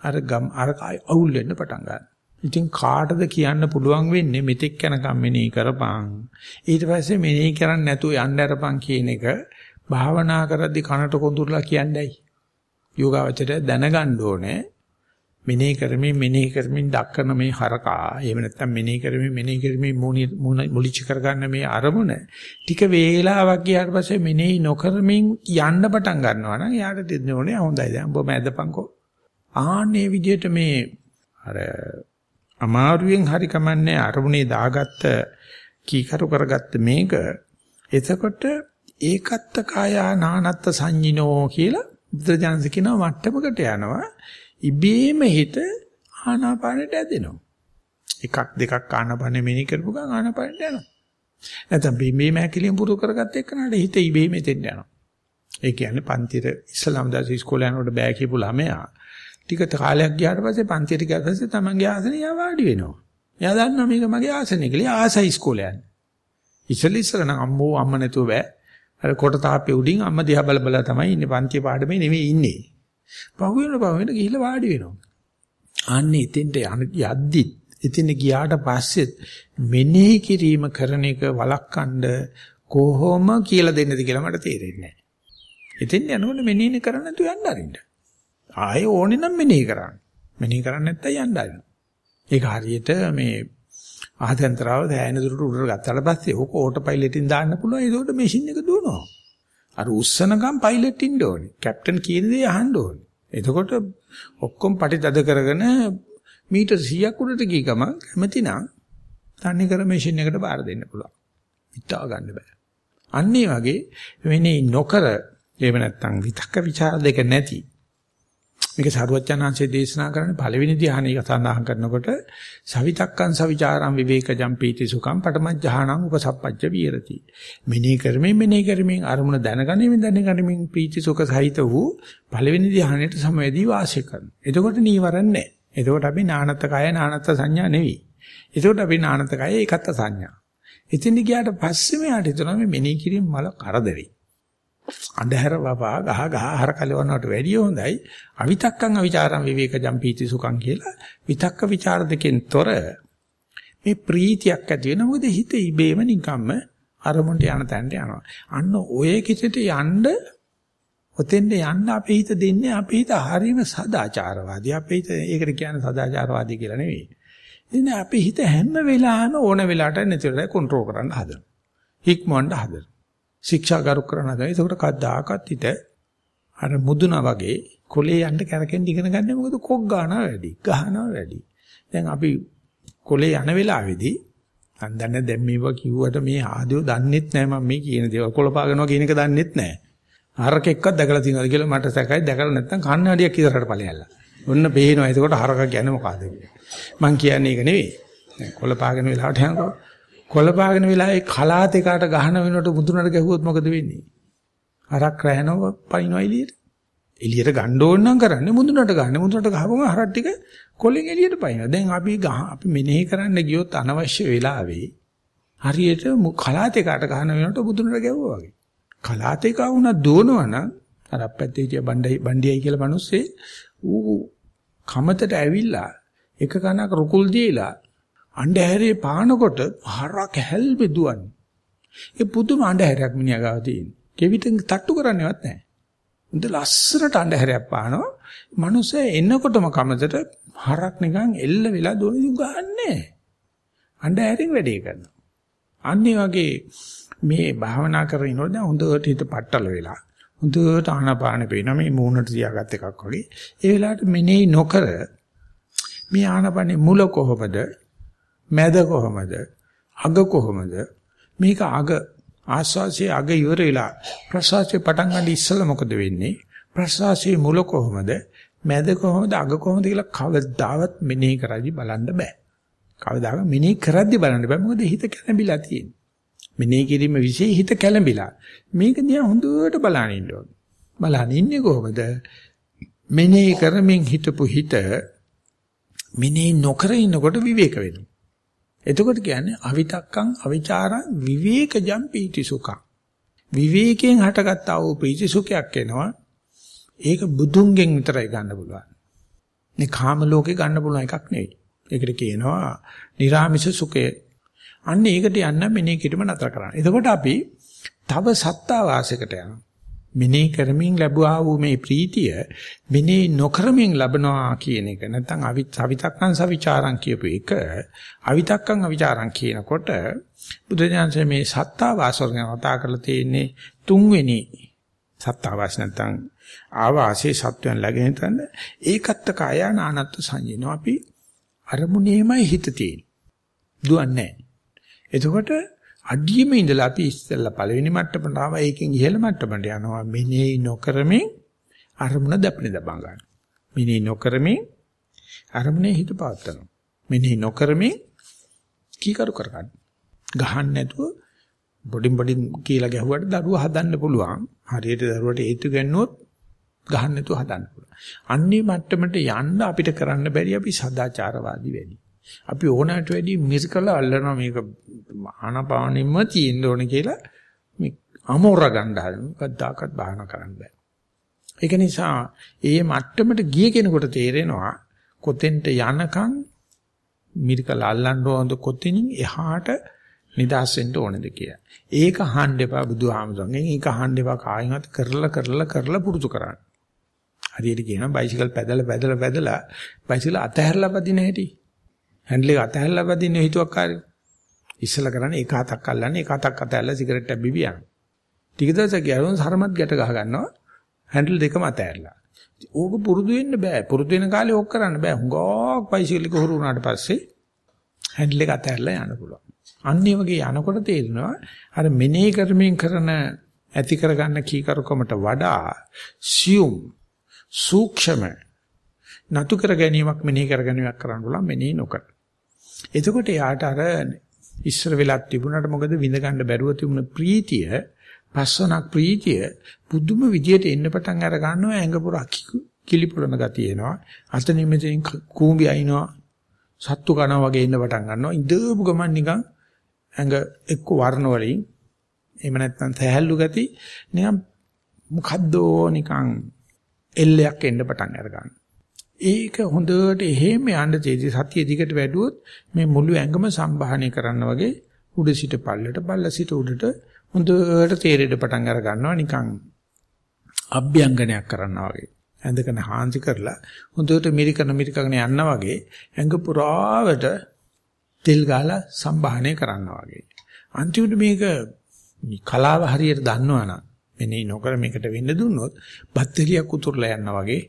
අර ගම් අර අවුල් වෙන්න පටන් ගන්නවා. ඉතින් කාටද කියන්න පුළුවන් වෙන්නේ මෙතෙක් යනකම් මෙනෙහි කරපන්. ඊට පස්සේ මෙනෙහි කරන්නේ නැතුව යන්න අරපන් කියන එක භාවනා කරද්දී කනට කොඳුරලා කියන්නේයි. යෝගාවචරය දැනගන්න ඕනේ මෙනෙහි කරමින් මෙනෙහි කරමින් දක්කන මේ හරකා එහෙම නැත්නම් මෙනෙහි කරමින් මෙනෙහි කරමින් මුලිච්ච කරගන්න මේ අරමුණ ටික වේලාවක් ගියාට පස්සේ මෙනෙහි නොකරමින් යන්න පටන් ගන්නවා නම් යාට දෙන්න ඕනේ හොඳයි දැන් ඔබ මැදපන්කෝ ආන්නේ විදිහට මේ අර අමාරුවෙන් හරි කමන්නේ අරමුණේ දාගත්ත කීකරු කරගත්ත මේක එතකොට ඒකත්ත කායා නානත්ත සංඤිනෝ කියලා බුදුරජාණන් කියනවා මට්ටමකට යනවා ඉබේම හිත ආනාපානෙට ඇදෙනවා. එකක් දෙකක් ආනාපානෙ මෙනි කරපු ගමන් ආනාපානෙට යනවා. නැත්නම් බිම්බේ මෑකිලින් පුරු කරගත්ත එක්කනට හිත ඉබේම එතෙන් යනවා. ඒ කියන්නේ පන්තිර ඉස්ලාම් දාස ඉස්කෝලේ යනකොට බෑ කියපු ළමයා ටික කාලයක් ගියාට පස්සේ පන්තියට ගියාට පස්සේ තමන්ගේ ආසනේ යා වාඩි වෙනවා. එයා දන්නවා මේක මගේ ආසනේ කියලා. ආසයි ඉස්කෝලේ යන්නේ. ඉස්සෙල්ල ඉස්සර නම් අම්මෝ අම්ම නැතුව බෑ. අර කොට තාප්පේ උඩින් අම්ම දිහා බල බල තමයි ඉන්නේ පන්තිය පාඩමේ නෙමෙයි ඉන්නේ. පහුවෙන පහුවෙන ගිහිල්ලා වාඩි වෙනවා. අන්නේ එතෙන්ට යද්දි එතෙන් ගියාට පස්සෙත් මෙනෙහි කිරීම කරන එක වළක්වන්න කොහොම කියලා දෙන්නද කියලා මට තේරෙන්නේ නැහැ. එතෙන් යනකොට මෙනෙහි කරන්න තු යන්න අරින්න. ආයේ ඕනේ නම් මෙනෙහි කරන්න. මෙනෙහි කරන්නේ නැත්නම් යන්න අරින්න. ඒක හරියට මේ ආහතෙන්තරව දැයන දුරට උඩට ගත්තාට පස්සේ ඕක ඕටෝ පයිලට්ින් දාන්න පුළුවන්. ඒකට මැෂින් එක දුවනවා. අර උස්සනකම් පයිලට් ඉන්න ඕනේ. කැප්ටන් කියන දේ අහන්න ඕනේ. එතකොට ඔක්කොම පටි තද කරගෙන මීටර් 100ක් උඩට ගිය ගමන් කැමති නම් තන්නේ කර මැෂින් එකට බාර දෙන්න පුළුවන්. හිතා ගන්න බෑ. අන්න ඒ වගේ වෙන්නේ නොකර එහෙම නැත්නම් විතක්ක ਵਿਚාර දෙක නැති මේක සරුවච්චාන්හන්සේ දේශනා කරන්නේ පළවෙනි ධ්‍යානයක සඳහන් කරනකොට සවිතක්කං සවිචාරං විවේකජම් පීති සුඛං පටමජ්ජහානං උපසප්පච්ච විහෙරති. මෙනෙහි කරමින් මෙනෙහි කරමින් අරමුණ දැනගනිමින් දැනගනිමින් පීති සුඛ සහිත වූ පළවෙනි ධ්‍යානයට සමවැදී වාසය කරනවා. එතකොට නීවරණ නැහැ. එතකොට අපි නානත්ත කය නානත්ත සංඥා නෙවෙයි. එතකොට අපි නානත්ත කය ඒකත්ත සංඥා. ඉතින් ගියාට පස්සේ මෙයාට හිතනවා මේ මෙනෙහි කිරීම මල කරදරේ. අන්ධහැර වපා ගහ ගහ හර කලවන්නට වැඩිය හොඳයි. අවිතක්කං අවිචාරං විවේකජම් පීති සුඛං කියලා විතක්ක ਵਿਚාර දෙකෙන් තොර මේ ප්‍රීතියක් ඇති වෙන. මොකද හිත ඉබේම නිකම්ම අරමුණට යන තැනට යනවා. අන්න ඔය කිසිට යන්න ඔතෙන්ද යන්න අපේ හිත දෙන්නේ අපේ හිත හරීම සදාචාරවාදී. අපේ හිත ඒකට කියන්නේ සදාචාරවාදී කියලා නෙවෙයි. ඉතින් අපේ හිත හැම වෙලාවෙම ඕන වෙලාවට නැතිවලා කන්ට්‍රෝල් කරන්න හදනවා. හික්මවන්න හදනවා. ශික්ෂාගාරු කරන හදන. ඒකට කද්දාකත් හිට අර මුදුනා වගේ කොලේ යන්න කැරකෙන් ඉගෙන ගන්න මොකද කොක් ගන්නවා වැඩි. ගහනවා වැඩි. දැන් අපි කොලේ යන වෙලාවේදී මම දන්නේ දැන් මේවා කිව්වට මේ ආදියෝ දන්නෙත් නැහැ මම මේ කියන දේවල් කොළපාගෙනවා කියන එක දන්නෙත් නැහැ. හරක එක්කත් දැකලා තියෙනවද කියලා මට සැකයි දැකලා නැත්නම් කන්නඩියක් ඉස්සරහට ඵලයල්ලා. ඔන්න බේනවා. එතකොට හරක කියන්නේ මොකද්ද කියලා. මං කියන්නේ ඒක නෙවෙයි. කොළපාගෙන වෙලාවට යනකොට කොළපාගෙන වෙලාවේ කලාත එකට ගහන වෙනකොට මුදුනට ගැහුවොත් මොකද වෙන්නේ? හරක් රැහෙනව පයින්නවා එළියට. එළියට ගන්න ඕන නම් කරන්නේ මුදුනට ගන්න. මුදුනට ගහපුවම හරක් ටික කොල්ලෙන් එළියට පයින්නවා. දැන් අපි අපි මෙනෙහි කරන්න ගියොත් අනවශ්‍ය වෙලාවේ හරියට කලාත එකට ගහන වෙනකොට මුදුනට ගැහුවා වගේ. කලාත එක වුණා දුවනවනම් අර අපැත්තේ හිටිය බණ්ඩයි බණ්ඩියයි කියලා මිනිස්සේ ඌ කමතට ඇවිල්ලා එක කනක් රුකුල් දීලා අන්ධහැරේ පානකොට හරක් හැල් බෙදුවන්නේ. ඒ පුදුම අන්ධහැරයක් මිනිහා ගාව තියෙන. කෙවිතෙන් තට්ටු කරන්නේවත් නැහැ. හොඳ ලස්සනට අන්ධහැරයක් පානවා. මිනිස්සේ එනකොටම කමතට හරක් නිකන් එල්ල වෙලා දොනිදු ගන්නෑ. අන්ධහැරෙන් වැඩේ කරනවා. අන්නේ වගේ මේ භාවනා කරගෙන ඉනොත් දැන් හොඳට හිත පట్టල වෙලා හොඳට ආනාපාන පේනවා මේ මූණට තියාගත් එකක් වගේ. ඒ වෙලාවට මෙනෙහි නොකර මේ ආනාපානේ මුල කොහොමද මැද කොහමද? අග කොහමද? මේක අග ආස්වාසියේ අග ඉවර වෙලා ප්‍රසවාසයේ පටන් ගන්න ඉස්සෙල්ලා මොකද වෙන්නේ? ප්‍රසවාසයේ මුල කොහමද? මැද කොහමද? අග කොහමද කියලා කවදාවත් මෙනෙහි කරද්දී බලන්න බෑ. කවදාක මෙනෙහි කරද්දී බලන්න බෑ. මොකද හිත කැළඹිලා තියෙන්නේ. මෙනෙහි කිරීම විශේෂ හිත කැළඹිලා. මේක දිහා හොඳට බලන්න ඉන්න ඕනේ. බලන්න ඉන්නේ කොහමද? මෙනෙහි කරමින් හිතපු හිත මෙනෙහි නොකර ඉන්නකොට විවේක වෙනවා. එතකොට කියන්නේ අවිතක්කං අවිචාරං විවේකජම් පීති සුඛං. විවේකයෙන් හටගත්තා වූ පීති සුඛයක් එනවා. ඒක බුදුන්ගෙන් විතරයි ගන්න පුළුවන්. මේ කාම ලෝකේ ගන්න පුළුවන් එකක් නෙවෙයි. ඒකට කියනවා නිර්ාමිෂ සුඛය. අන්න ඒකට යන්න මෙනේ කිරීම නතර කරන්න. එතකොට අපි තව සත්තා වාසයකට යනවා. මෙනෙහි කරමින් ලැබුවා වූ මේ ප්‍රීතිය මෙනෙහි නොකරමින් ලබනවා කියන එක. නැත්නම් අවිතක්කං සවිචාරං කියපු එක අවිතක්කං අවිචාරං කියනකොට බුදුදහමේ මේ සත්තා වාසෝර ගැන කතා කරලා තියෙන්නේ තුන්වෙනි සත්තා වාස නැත්නම් ආවාසේ සත්වයන් läගෙන තන ඒකත්ත කාය නානත්ව සංජිනෝ අපි අරමුණේමයි හිත තියෙන්නේ. දුවන්නේ. එතකොට අඩියෙම ඉඳලා අපි ඉස්සෙල්ලා පළවෙනි මට්ටමට ආවා ඒකෙන් ඉහළ මට්ටමට යනවා මෙනෙහි නොකරමින් අරමුණ දපණ දබා ගන්න. මෙනෙහි නොකරමින් අරමුණේ හිත පවත්නවා. මෙනෙහි නොකරමින් කීකරු කර ගන්න. ගහන්න නැතුව බොඩින් බොඩින් කියලා ගැහුවට දරුවා හදන්න පුළුවන්. හරියට දරුවට හේතු ගන්නොත් ගහන්න නැතුව හදන්න පුළුවන්. අන්නේ මට්ටමට යන්න අපිට කරන්න බැරි අපි සදාචාරවාදී වෙන්නේ. අපි ඕනෑමට වැඩි මිරිකල අල්ලනවා මේක ආනපානෙම තියෙන්න ඕනේ කියලා මේ අමෝර ගන්න හදන කද්දාකත් බාහන කරන්න බෑ. ඒක නිසා ඒ මට්ටමට ගිය කෙනෙකුට තේරෙනවා කොතෙන්ට යනකම් මිරිකල අල්ලන්න ඕනද කොතෙනින් එහාට නිදාස් වෙන්න ඕනද කියලා. ඒක අහන්න එපා බුදුහාමුදුරන්ගෙන්. ඒක අහන්න එපා කායින්වත් කරලා කරලා කරලා පුරුදු කරන්න. හරියට කියනවා බයිසිකල් පැදලා පැදලා පැදලා බයිසිකල් අතහැරලා පදින හැටි. හැන්ඩල් එක අතහැරලා වදින්න හිතුවක්කාරයෝ. ඉස්සලා කරන්නේ එක හතක් අල්ලන්නේ එක හතක් අතහැරලා සිගරට් එකක් බිබියන. ටික දවසක් ගියාම සරමත් ගැට ගහ ගන්නවා හැන්ඩල් දෙකම අතහැරලා. ඕක පුරුදු වෙන්න බෑ. පුරුදු වෙන කාලේ ඕක කරන්න බෑ. හුඟක් බයිසිකල් එක හුරු වුණාට පස්සේ හැන්ඩල් එක අතහැරලා යන්න පුළුවන්. අන්න ඒ වගේ යනකොට තේරෙනවා අර මෙනෙහි කරමින් කරන ඇති කරගන්න කීකරුකමට වඩා සියුම් සූක්ෂම නතු කර ගැනීමක් මෙනෙහි කර ගැනීමක් කරන්න පුළුවන් මෙනෙහි නොකර. එතකොට යාට අර ඉස්සර වෙලක් තිබුණාට මොකද? විඳ ගන්න බැරුව තිබුණ ප්‍රීතිය පස්සනක් ප්‍රීතිය පුදුම විදියට එන්න පටන් අර ගන්නවා. ඇඟ පුරා කිලිපොළන ගතිය එනවා. අතනින් මෙතනින් කූඹි අයින්නවා සත්තු කනවා වගේ එන්න පටන් ගන්නවා. ඉඳපු ගමන් නිකන් ඇඟ එක්ක වර්ණ වලින් එහෙම නැත්නම් සහැල්ලු ගති නිකන් මොකද්දෝ නිකන් එල්ලයක් එන්න පටන් අර ගන්නවා. ඒක හොඳට එහෙම යන්න තේදි සතිය දිගට වැඩුවොත් මේ මුළු ඇඟම සම්බාහනය කරන්න වගේ උඩ සිට පල්ලට පල්ල සිට උඩට හොඳට තේරෙන්න පටන් අර ගන්නවා නිකන් අභ්‍යංගනයක් කරනවා වගේ. ඇඳගෙන හාන්සි කරලා හොඳට මිරිකන මිරිකගෙන යනවා වගේ ඇඟ පුරාවට තෙල් ගාලා සම්බාහනය කරනවා වගේ. අන්තිමට මේක කලාව හරියට දන්නවනම් මෙනේ නොකර මේකට වෙන්න දුන්නොත් බැටරියක් උතුරලා යනවා වගේ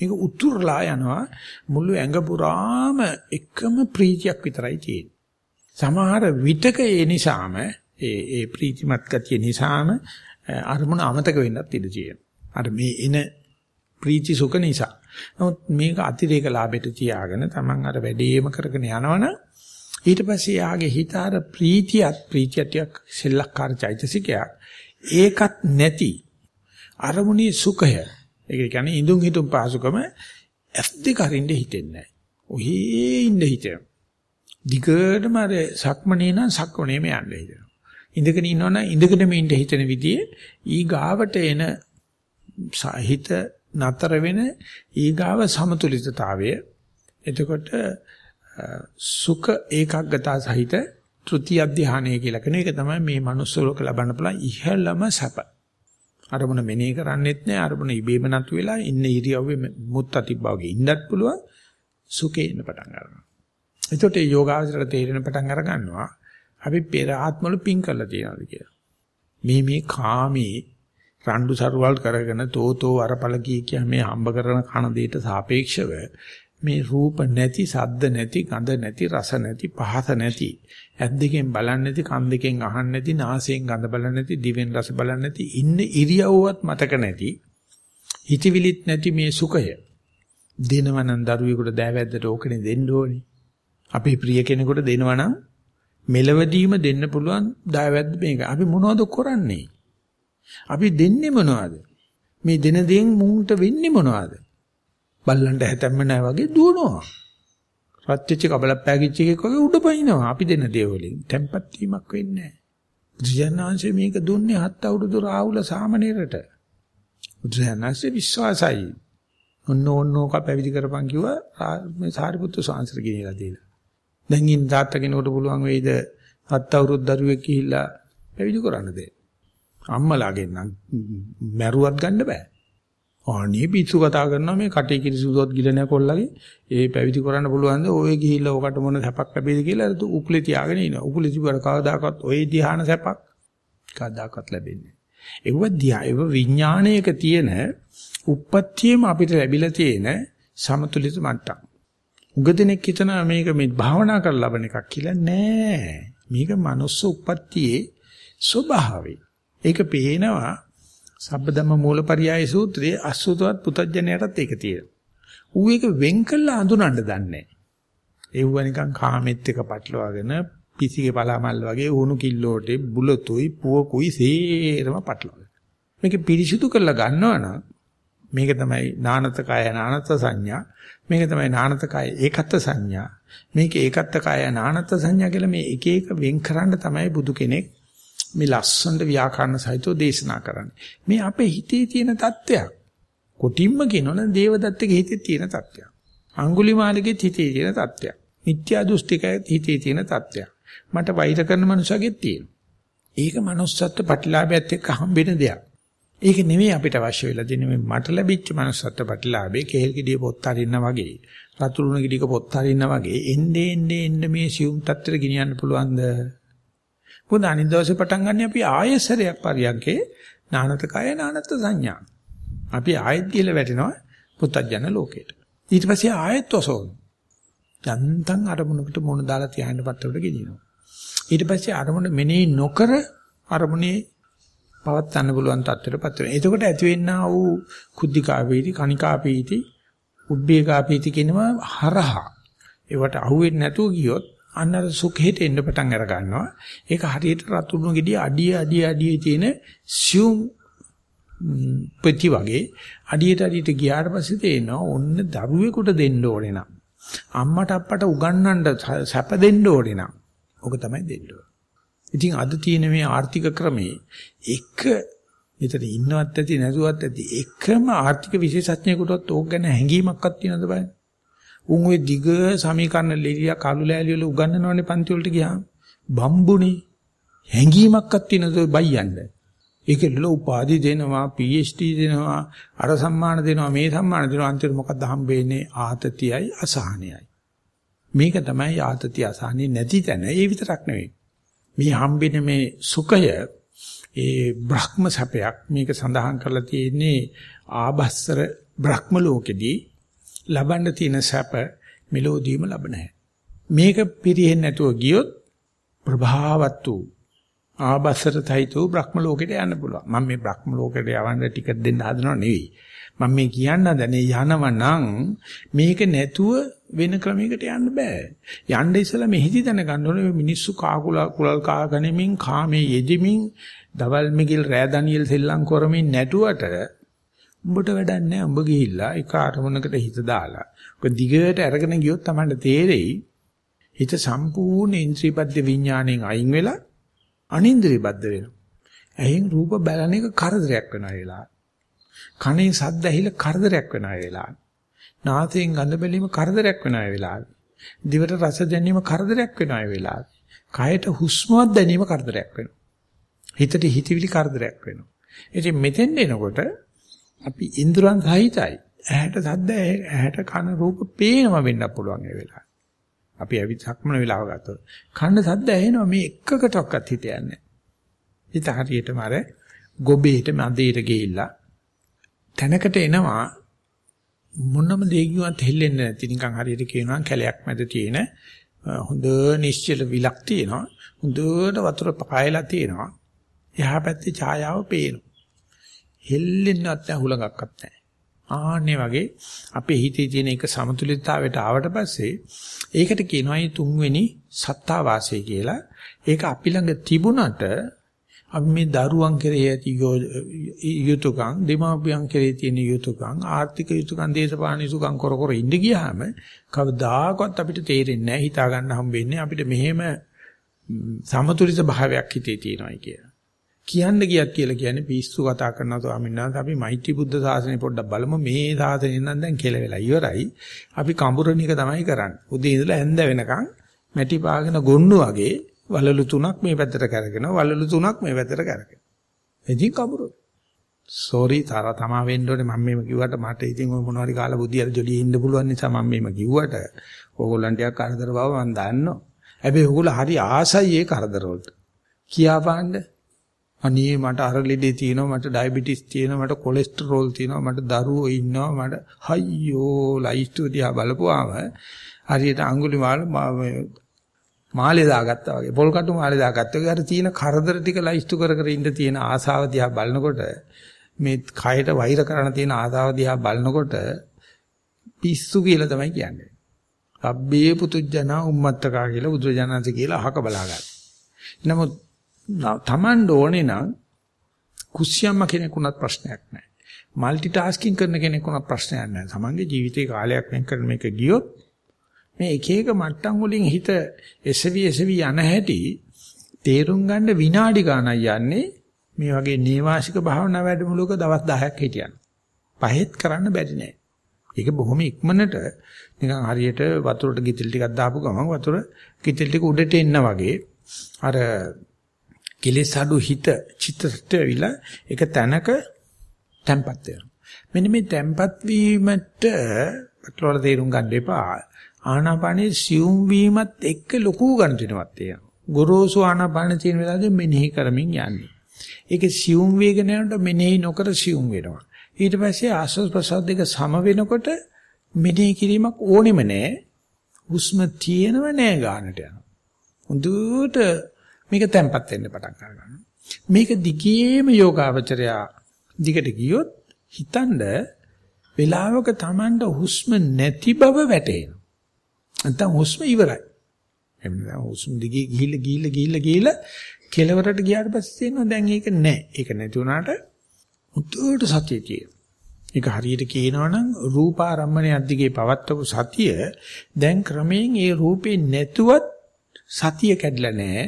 මේක උතුරලා යනවා මුළු ඇඟ පුරාම එකම ප්‍රීතියක් විතරයි තියෙන්නේ. සමහර විටක ඒ නිසාම ඒ ඒ ප්‍රීතිමත් ගතිය නිසාම අරමුණ අමතක වෙන්නත් ඉඩ තියෙනවා. අර මේ එන ප්‍රීති සුඛ නිසා. නමුත් මේක අතිරේක ලාභයට තියාගෙන Taman අර වැඩේම කරගෙන යනවනම් ඊට පස්සේ යාගේ හිත අර ප්‍රීතියත් ප්‍රීතියටියක් සෙල්ලක්කාර චෛතසිකයක් ඒකත් නැති අරමුණේ සුඛය ඒක කියන්නේ ඉඳුන් හිටුන් පහසුකම ඇස් දෙක අරින්න හිතෙන්නේ නැහැ. ඔහේ ඉන්න හිතෙනවා. දිගටම අර සක්මනේ නම් සක්මනේම යන්න හිතෙනවා. ඉඳගෙන ඉන්නවනම් ඉඳගෙනම ඉන්න හිතෙන විදිහේ ඊ ගාවට එන හිත නතර වෙන ඊ ගාව සමතුලිතතාවය එතකොට සුඛ ඒකග්ගතා සහිත ත්‍ෘතිය ධානය කියලා කියන එක තමයි මේ manuss ලෝක ලබන්න පුළුවන් ඉහළම සැප. අරමුණ මෙනෙහි කරන්නෙත් නෑ අරමුණ ඉබේම නතු වෙලා ඉන්න ඉරියව්වේ මුත් අතිබ්බා වගේ ඉන්නත් පුළුවන් සුඛේ ඉන්න පටන් ගන්නවා. එතකොට මේ යෝගාවචරයට තේරෙන පටන් අර ගන්නවා අපි පෙර ආත්මවල පින් කරලා තියනවාද කියලා. මේ මේ කාමී රණ්ඩු සරුවල් කරගෙන තෝතෝ අරපල කී කිය මේ හම්බ කරන කන දෙයට සාපේක්ෂව මේ රූප නැති, සද්ද නැති, ගඳ නැති, රස නැති, පහස නැති, ඇස් දෙකෙන් බලන්නේ නැති, කන් දෙකෙන් අහන්නේ නැති, නාසයෙන් ගඳ බලන්නේ නැති, දිවෙන් රස බලන්නේ නැති, ඉන්න ඉරියව්වත් මතක නැති, හිතවිලිත් නැති මේ සුඛය දෙනවනම් දරුවෙකුට දෑවැද්දට ඕකනේ දෙන්න ඕනේ. අපේ ප්‍රිය කෙනෙකුට දෙනවනම් මෙලවදීම දෙන්න පුළුවන් දෑවැද්ද මේක. අපි මොනවද කරන්නේ? අපි දෙන්නේ මොනවද? මේ දෙන දෙයින් මුන්ට වෙන්නේ මොනවද? බල්ලන්ට හැතැම්ම නැහැ වගේ දුවනවා. රත් වෙච්ච කබලක් පෑගිච්ච එකෙක් වගේ උඩ පනිනවා. අපි දෙන දේ වලින් tempat වීමක් වෙන්නේ නැහැ. බුදුජානනාංශය මේක දුන්නේ හත් අවුරුදු රාහුල සාමණේරට. බුදුජානනාංශේ විශ්වාසයි. ඔන්න ඕනෝක පැවිදි කරපන් කිව්වා මේ සාරිපුත්තු සාංශර ගෙනියලා දීලා. දැන් ඉන්න තාත්තා කෙනෙකුට පුළුවන් වෙයිද හත් අවුරුදු දරුවෙක් ගිහිල්ලා පැවිදි කරන්න දෙන්න. අම්මලාගෙන් නම් මැරුවත් ගන්න බෑ. අනේ පිස්සු කතා කරනවා මේ කටේ කිරිසුදුවත් ගිලන කොල්ලගේ. ඒ පැවිදි කරන්න පුළුවන්ද ඔය ගිහිල්ලා ඔකට මොන සැපක් ලැබෙයිද කියලා අර උකුලේ තියාගෙන ඉනවා. උකුලේ තිබුණා කවදාකවත් ඔය ධ්‍යාන සැපක් කවදාකවත් ලැබෙන්නේ ඒව ධ්‍යා ඒව විඥාණයක තියෙන උප්පත්තියම අපිට ලැබිලා තියෙන සමතුලිත මට්ටම්. උගදිනෙක් හිතනවා මේක මේ භාවනා කරලා ලබන එකක් කියලා නෑ. මේක මනුස්ස උප්පත්තියේ ස්වභාවය. ඒක පේනවා සබ්බදම්ම මූලපරියාය සූත්‍රයේ අසුතවත් පුතඥයටත් ඒක තියෙනවා. ඌ ඒක වෙන් කළා අඳුනන්න දන්නේ නැහැ. ඒව නිකන් කාමෙත් එක පටලවාගෙන පිසිගේ පලාමල් වගේ උණු කිල්ලෝටේ බුලතුයි පුවකුයි සේරම පටලවාගෙන. මේක පිරිසිදු කරලා ගන්නවනම් මේක තමයි නානත කාය නානත සංඥා මේක තමයි නානත කාය ඒකත් සංඥා මේක ඒකත් කාය නානත සංඥා කියලා මේ එක එක වෙන් කරන්න තමයි බුදු කෙනෙක් මේ ලස්සනට ව්‍යාකරණ සහිතව දේශනා කරන්නේ. මේ අපේ හිතේ තියෙන தත්වයක්. කොටින්ම කියනවනම් දේවදත්තගේ හිතේ තියෙන தත්වයක්. අඟුලිමාලගේ හිතේ තියෙන தත්වයක්. මිත්‍යා දෘෂ්ටිකයේ හිතේ තියෙන தත්වයක්. මට වෛර කරන මනුස්සයෙක් තියෙනවා. ඒක manussත්ත්ව ප්‍රතිලාභයත් එක්ක හම්බෙන දෙයක්. ඒක නෙමෙයි අපිට අවශ්‍ය වෙලා දෙන්නේ මේ මට ලැබිච්ච manussත්ත්ව ප්‍රතිලාභේ කෙහෙල් ගෙඩිය පොත් අරින්න වගේ, රතුරුණ ගෙඩියක පොත් අරින්න වගේ එන්නේ එන්නේ මේ සියුම් තත්ත්වෙට ගෙනියන්න පුළුවන්ද? මොකද අනිත් දවසේ පටන් ගන්න අපි ආයෙසරයක් පරියන්කේ නානත කය නානත සංඥා. අපි ආයෙත් කියලා වැටෙනවා පුත්තජන ලෝකයට. ඊට පස්සේ ආයෙත් ඔසවන. යන්තම් අරමුණකට මොන දාලා තියාගෙන පත්තවට ගෙනියනවා. ඊට පස්සේ අරමුණ මෙනෙහි නොකර අරමුණේ පවත් ගන්න පුළුවන් තත්ත්වයටපත් වෙනවා. එතකොට ඇති වෙන්නා වූ කුද්ධිකා වේති, කණිකා පීති, උබ්බේකා පීති කියනවා හරහා. ඒවට අහුවෙන්නේ නැතුව ගියොත් අන්න අර සුඛෙට එන්න පටන් අර ගන්නවා. ඒක හරියට රතුණු ගෙඩිය අඩිය අඩිය අඩියේ තියෙන සියුම් පෙති වගේ අඩියට අඩියට ගියාට පස්සේ තේනවා ඔන්න දරුවෙකුට දෙන්න ඕනේ නම් අම්මට අප්පට උගන්වන්න සැප දෙන්න ඕනේ නම් ඔක තමයි දෙන්න ඕනේ. ඉතින් අද තියෙන මේ ආර්ථික ක්‍රමේ එක මෙතන ඉන්නවත් ඇති නැතුවත් ඇති එකම ආර්ථික විශේෂඥයෙකුටවත් ඕක ගැන හැඟීමක්වත් තියනද බලන්න. උන් ওই දිග සමීකරණ ලිලියා කළු ලෑලි වල උගන්වනවනේ පන්ති වලට ගියාම. බම්බුනේ හැඟීමක්වත් තියනද බයියන්නේ. ඒකෙල්ල උපාධි දෙනවා PhD දෙනවා අර සම්මාන දෙනවා මේ සම්මාන දෙනවා. අන්තිමට මොකක්ද හම්බෙන්නේ? ආතතියයි අසහනයයි. මේක තමයි ආතතිය අසහනේ නැති තැන. ඒ විතරක් නෙවෙයි. මේ හම්බෙන මේ සුඛය ඒ බ්‍රහ්ම සැපයක් මේක සඳහන් කරලා තියෙන්නේ ආභස්සර බ්‍රහ්ම ලෝකෙදී ලබන්න තියෙන සැප මෙලෝදීම ලබ නැහැ මේක පිරෙන්නේ නැතුව ගියොත් ප්‍රභාවත් වූ ආබස්සරතයිතු බ්‍රහ්ම ලෝකෙට යන්න පුළුවන්. මම මේ බ්‍රහ්ම ලෝකෙට යවන්න ටිකට් දෙන්න හදනව නෙවෙයි. මම මේ කියන්න හදනේ යනව නම් මේක නැතුව වෙන ක්‍රමයකට යන්න බෑ. යන්න ඉස්සලා මෙහිදි දැනගන්න ඕනේ මිනිස්සු කාකුල කුලල් කාගනිමින් කාමයේ යෙදෙමින් දවල් මිගිල් රෑ දනියල් සෙල්ලම් කරමින් නැටුවට උඹට වැඩක් නැහැ. උඹ ගිහිල්ලා ඒක අරමුණකට හිත දාලා. ඔක දිගට අරගෙන ගියොත් තමයි තේරෙයි. හිත සම්පූර්ණ ඉන්ද්‍රියපද්ද විඥාණයෙන් අයින් වෙලා අනින්ද්‍රිය බද්ධ වෙනවා. ඇහෙන් රූප බලන එක කරදරයක් වෙනවා වෙලා. කනේ ශබ්ද ඇහිලා කරදරයක් වෙනවා වෙලා. නාසයෙන් ගඳ බැලීම කරදරයක් වෙනවා වෙලා. දිවට රස දැනීම කරදරයක් වෙනවා වෙලා. කයට හුස්මවත් දැනීම කරදරයක් වෙනවා. හිතට හිතවිලි කරදරයක් වෙනවා. ඉතින් මෙතෙන් එනකොට අපි ඉන්ද්‍රයන් සහිතයි. ඇහැට සද්ද ඇහැට කන රූප පේනවා වෙන්න පුළුවන් ඒ වෙලාවට. අපි ඇවිත් සක්මන වෙලාව ගත්තොත්. කන්න සද්ද ඇහෙනවා මේ එකකටවත් හිත යන්නේ හිත හරියටම අර ගොබේට මැදේට ගිහිල්ලා තැනකට එනවා. මොනම දෙයකින්වත් හෙල්ලෙන්නේ නැති. නිකන් හරියට කියනවා කැලයක් මැද තියෙන හොඳ නිශ්චල විලක් තියෙනවා. හොඳට වතුර පායලා තියෙනවා. එහා පැත්තේ ඡායාව පේනවා. හෙල්ලෙන්නවත් නැහැ හුලඟක්වත් නැහැ ආන්නේ වගේ අපේ හිතේ තියෙන එක සමතුලිතතාවයට ආවට පස්සේ ඒකට කියනවා මේ තුන්වෙනි සත්තා වාසය කියලා. ඒක අපි ළඟ තිබුණට අපි මේ දරුවන් කෙරෙහි ඇති යුතුයකම්, දෙමාපියන් කෙරෙහි තියෙන යුතුයකම්, ආර්ථික යුතුයකම්, දේශපාලන යුතුයකම් කර කර ඉඳ ගියාම කවදාකවත් අපිට තේරෙන්නේ නැහැ හිතා ගන්න හම්බෙන්නේ අපිට මෙහෙම සමතුලිත භාවයක් හිතේ තියෙනවායි කියලා. කියන්න ගියත් කියලා කියන්නේ පිස්සු කතා කරනවා ස්වාමීන් වහන්සේ අපි මෛත්‍රී බුද්ධ ශාසනය පොඩ්ඩක් බලමු. මේ ශාසනය නම් දැන් කෙල වෙලා ඉවරයි. අපි කඹුරණ එක තමයි කරන්නේ. උදේ ඉඳලා හැන්ද වෙනකන් මැටි පාගෙන ගොන්නු වගේ වලලු තුනක් මේ පැත්තට කරගෙන වලලු තුනක් මේ පැත්තට කරගෙන. ඉතින් කඹුරු සෝරි තාර තමා වෙන්න ඕනේ. මම මේව කිව්වට මට ඉතින් ඔය මොනවාරි කාලා බුද්ධියට ජොලියේ ඉන්න පුළුවන් නිසා මම මේව කිව්වට ඕගොල්ලන්ට ටිකක් කරදර බව මම දන්නවා. හැබැයි ඕගොල්ලෝ හරි ආසයි ඒ කරදර වලට. කියා පාන්නේ අනේ මට අර ලෙඩේ තියෙනවා මට ඩයබටිස් තියෙනවා මට කොලෙස්ටරෝල් තියෙනවා මට දරුවෝ ඉන්නවා මට හයියෝ ලයිස්ට් දිහා බලපුවාම හරියට අඟුලිමාල මාලේ දාගත්තා වගේ පොල් කටු මාලේ දාගත්තා වගේ අර තියෙන කරදර ටික ලයිස්ට් කර කර ඉන්න තියෙන ආසාව දිහා බලනකොට මේ කයට වෛර කරන තියෙන ආසාව දිහා බලනකොට පිස්සු කියලා තමයි කියන්නේ. අබ්බේ පුතුජනා උම්මත්තකා කියලා බුදුරජාණන්සේ කියලා අහක බලාගන්න. නමුත් තමන්ට ඕනේ නම් කුස්සියම්ම කෙනෙකුණත් ප්‍රශ්නයක් නැහැ. মালටි ටාස්කින් කරන කෙනෙකුණත් ප්‍රශ්නයක් නැහැ. තමන්ගේ ජීවිතේ කාලයක් වෙන් කරන මේක ගියොත් මේ එක එක මට්ටම් වලින් හිත එසවි එසවි යන හැටි තේරුම් ගන්න විනාඩි ගණනක් යන්නේ මේ වගේ නේවාසික භාවනා වැඩමුළුවක දවස් 10ක් හිටියන. පහෙත් කරන්න බැරි නෑ. ඒක බොහොම ඉක්මනට නිකන් හරියට වතුරට ගිතෙල් ටිකක් දාපු ගමන් වතුර ගිතෙල් ටික උඩට එන්න වගේ අර කෙලෙස් අඩු හිත චිත්තට ඇවිලා ඒක තැනක තැම්පත් වෙනවා. මෙන්න මේ තැම්පත් වීමට පටලවල තේරුම් ගන්න එපා. ආනාපානේ සියුම් වීමත් එක්ක ලොකු ගණිතනවත් තියෙනවා. ගොරෝසු ආනාපාන තියෙන වෙලාවදී මෙනෙහි කරමින් යන්නේ. ඒක සියුම් වේගන යනකොට මෙනෙහි නොකර සියුම් වෙනවා. ඊට පස්සේ ආස්වාද ප්‍රසාද දෙක සම වෙනකොට මෙනෙහි කිරීමක් ඕනෙම නැහැ. හුස්ම තියෙනව නෑ ගන්නට යනවා. හොඳට මේක තැම්පත් වෙන්න පටන් ගන්නවා. මේක දිගේම යෝගාවචරය දිගට ගියොත් හිතනද වෙලාවක Tamanට හුස්ම නැති බව වැටේනවා. නැත්නම් හුස්ම ඉවරයි. එහෙනම් හුස්ම දිගේ ගිහිල්ලා ගිහිල්ලා ගිහිල්ලා ගිහිල්ලා කෙලවරට ගියාට පස්සේ තේනවා දැන් ඒක නැහැ. ඒක නැති වුණාට මුතුවට සතිය තියෙනවා. ඒක හරියට කියනවනම් රූපාරම්මණය අධිගේ පවත්වපු සතිය දැන් ක්‍රමයෙන් ඒ රූපේ නැතුවත් සතිය කැඩලා නැහැ.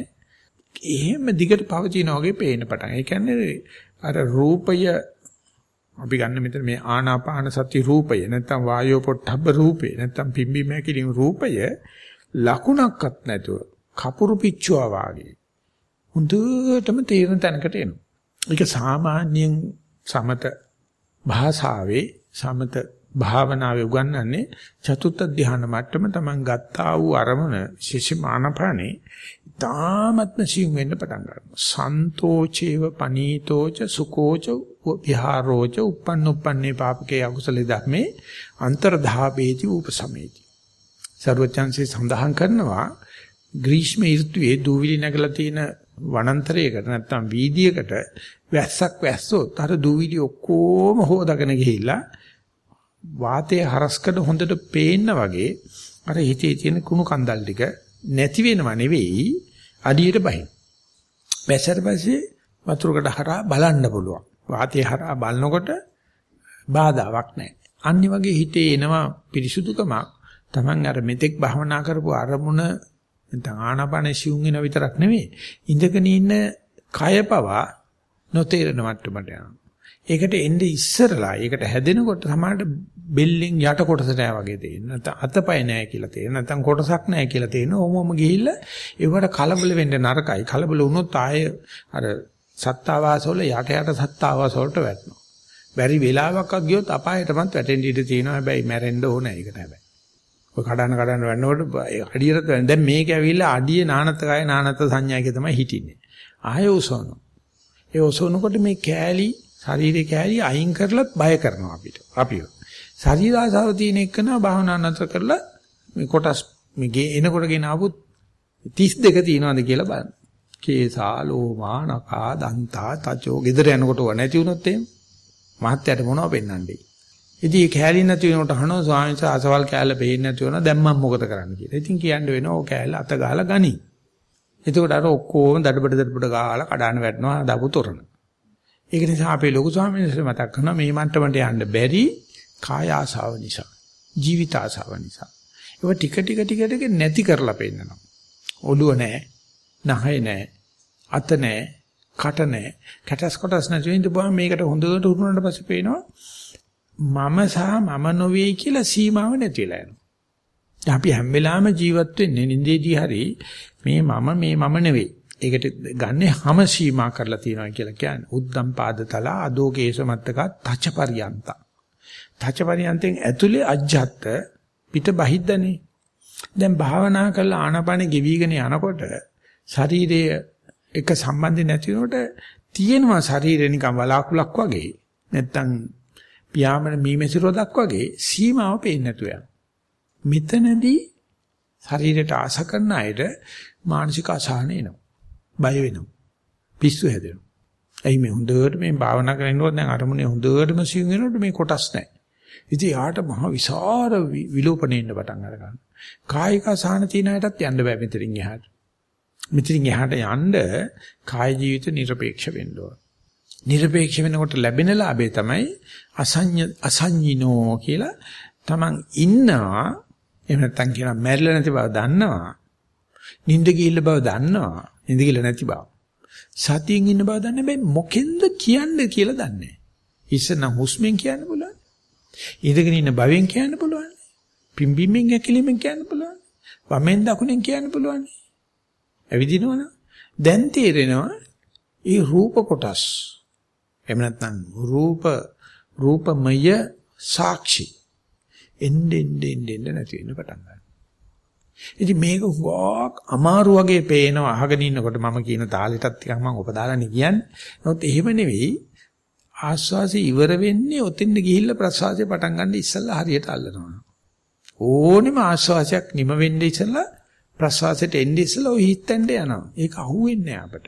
එහෙම දිගට පවතින වගේ පේන්න පටන්. ඒ කියන්නේ අර රූපය අපි ගන්න මෙතන මේ ආනාපාන සති රූපය නැත්නම් වායෝ පොට්ටබ්බ රූපේ නැත්නම් පිම්බි මෑකිලින් රූපය ලකුණක්වත් නැතුව කපුරු පිච්චුවා වාගේ හොඳටම තේරෙන තැනකට එනවා. ඒක සාමාන්‍යයෙන් සමත භාෂාවේ සමත භාවනාවේ උගන්වන්නේ චතුත්ථ ධ්‍යාන මට්ටම තමන් ගත්තා වූ අරමුණ විශේෂ මානපානේ තාමත්ම සිව් වෙන්න පටන් ගන්නවා. සන්තෝචේව පනීතෝච සුකෝච විහාරෝච uppannuppanne පාපකේ අකුසල ධර්මේ අන්තර්ධාපේති උපසමේති. සර්වචන්සේ සඳහන් කරනවා ග්‍රීෂ්ම ඍතුවේ දූවිලි නැගලා තියෙන වනාන්තරයකට නැත්තම් වීදියේකට වැස්සක් වැස්සොත් අර දූවිලි ඔක්කොම හොදගෙන ගිහිල්ලා වාතයේ හරස්කඩ හොඳට පේන්න වගේ අර හිතේ තියෙන කුණු කන්දල් ටික නැති වෙනව නෙවෙයි අඩියට බහින්. වැස්සට පස්සේ වතුරකට හරහා බලන්න පුළුවන්. වාතයේ හරහා බලනකොට බාධාවක් නැහැ. අනිත් වගේ හිතේ එනවා පිරිසුදුකමක්. Taman අර මෙතෙක් භවනා කරපු අරමුණ නැත්නම් ආනාපානෙ සිවුම් වෙන විතරක් නෙවෙයි. ඉඳගෙන ඉන්න කය පවා නොතේරෙන මට්ටමට යනවා. ඒකට එන්නේ ඉස්සරලා ඒකට හැදෙනකොට සමහරට බෙල්ලෙන් යට කොටස නෑ වගේ තේරෙන. නැත්නම් අතපය නෑ කියලා තේරෙන. නැත්නම් කොටසක් නෑ කියලා තේරෙන. ඕමම ගිහිල්ලා ඒවට කලබල වෙන්න නරකයි. කලබල වුණොත් ආයේ අර සත්තාවාස වල යට යට සත්තාවාස වලට වැටෙනවා. බැරි වෙලාවක් ගියොත් අපායටමත් වැටෙන්න ඉඩ තියෙනවා. හැබැයි මැරෙන්න ඕනේ ඒකට හැබැයි. ඔය කඩන කඩන වෙන්නකොට අඩියට දැන් මේක ඇවිල්ලා අඩියේ නානත්කය නානත් සංඥායක තමයි හිටින්නේ. ආය උසවනවා. ඒ ඔසවනකොට මේ කෑලි ශරීරේ කෑලි අයින් කරලත් බය කරනවා අපිට. අපිව. ශරීර ආසාව තියෙන එකන භාවනා නතර කරලා මේ කොටස් මේ ගේ එනකොට ගෙන ආපු 32 තියෙනවද කියලා බලන්න. කේසා ලෝමා නකා දන්තා තචෝ ගෙදර යනකොට ව නැති වුණොත් එහෙම මහත්යට මොනව පෙන්වන්නේ. ඉතින් මේ කෑලි නැති වෙනකොට අහනවා ස්වාමීන් වහන්සේ අසවල් කෑල්ල පෙන්නේ නැති වෙනවා දැන් මම මොකද කරන්න කියලා. ඉතින් කියන්න වෙනවා ඔය කෑල්ල අත ගහලා ගනි. එතකොට අර ඔක්කොම දඩබඩ දඩබඩ ගාලා කඩාන වැටෙනවා දාපු තොරණ. ඒක නිසා අපේ ලොකු ස්වාමීන් වහන්සේ මතක් කරනවා මේ මට්ටමට යන්න බැරි කාය ආසාව නිසා, ජීවිත ආසාව නිසා. ඒක ටික ටික ටික ටික නැති කරලා පෙන්නනවා. ඔළුව නැහැ, නහය නැහැ, අත නැහැ, කට නැහැ. කැටස් කොටස් නැති වෙන ඉඳපුවා මේකට හොඳට උරුණාට පස්සේ පේනවා මම සහ මම නොවේ කියලා සීමාව නැතිලා යනවා. අපි හැම වෙලාවෙම ජීවත් වෙන්නේ නින්දේදී හරි මේ මම මේ මම නෙවෙයි. ඒකට ගන්නේ හැම සීමා කරලා තියනවා කියලා කියන්නේ. උද්දම් පාදතල අදෝකේස මත්තක තචපරියන්ත. තචපරියන්තෙන් ඇතුලේ අජ්ජත් පිට බහිද්දනේ. දැන් භාවනා කරලා ආනාපානෙ ගෙවිගෙන යනකොට ශරීරයේ එක සම්බන්ධ නැති වෙනකොට තියෙනවා ශරීරේ නිකන් වලාකුලක් වගේ. නැත්තම් පියාඹන මීමැසි රොදක් වගේ සීමාව පේන්නේ නැතුව යනවා. මෙතනදී ශරීරයට ආස කරන අයට මානසික අසහන එනවා. බය වෙනවා. පිස්සු හැදෙනවා. එයි මේ හොඳට මේ භාවනා කරනකොට දැන් අරමුණේ හොඳටම සිහින් වෙනකොට මේ කොටස් නැහැ. ඉතින් යාට මහ විසර විලෝපණෙන්න පටන් අරගන්නවා. කායික අසහන තියෙන අයටත් යන්න බෑ මෙතනින් එහාට. මෙතනින් එහාට යන්න කාය ජීවිත নিরপেক্ষ වෙන්න ඕන. নিরপেক্ষ වෙනකොට ලැබෙන ලාභය තමයි අසඤ්ඤ අසඤ්ඤිනෝ කියලා තමන් ඉන්නවා එහෙම නැත්නම් කියනවා මැරිලා නැති බව දන්නවා නිින්ද ගිහිල්ල බව දන්නවා නිින්ද ගිහිල්ල නැති බව. සතියෙන් ඉන්න බව දන්නේ බෑ. මොකෙන්ද කියන්නේ කියලා දන්නේ. ඉස්සන හුස්මෙන් කියන්න පුළුවන්. ඉඳගෙන ඉන්න භවෙන් කියන්න පුළුවන්. පිම්බීමෙන් ඇකිලිමෙන් කියන්න පුළුවන්. වමෙන් දකුණෙන් කියන්න පුළුවන්. ඇවිදිනවනම් දැන් තේරෙනවා ඒ රූප කොටස්. එහෙම නැත්නම් රූප රූපමය සාක්ෂි. එන්නේ එන්නේ එන්නේ නැති වෙන්න පටන් ගන්නවා. ඉතින් මේක හුඟක් අමාරු වගේ පේනවා අහගෙන ඉන්නකොට මම කියන තාලෙටත් ටිකක් මම උපදාලානේ කියන්නේ. නමුත් එහෙම නෙවෙයි ආස්වාසි ඉවර වෙන්නේ ඔතෙන්ද ගිහිල්ලා ප්‍රසවාසය පටන් ගන්න ඉස්සෙල්ලා හරියට අල්ලනවා. ඕනෙම ආස්වාසයක් නිම වෙන්නේ ඉස්සෙල්ලා ප්‍රසවාසයට එන්නේ ඉස්සෙල්ලා ඔය හිතෙන්ද යනවා. ඒක අහුවෙන්නේ අපට.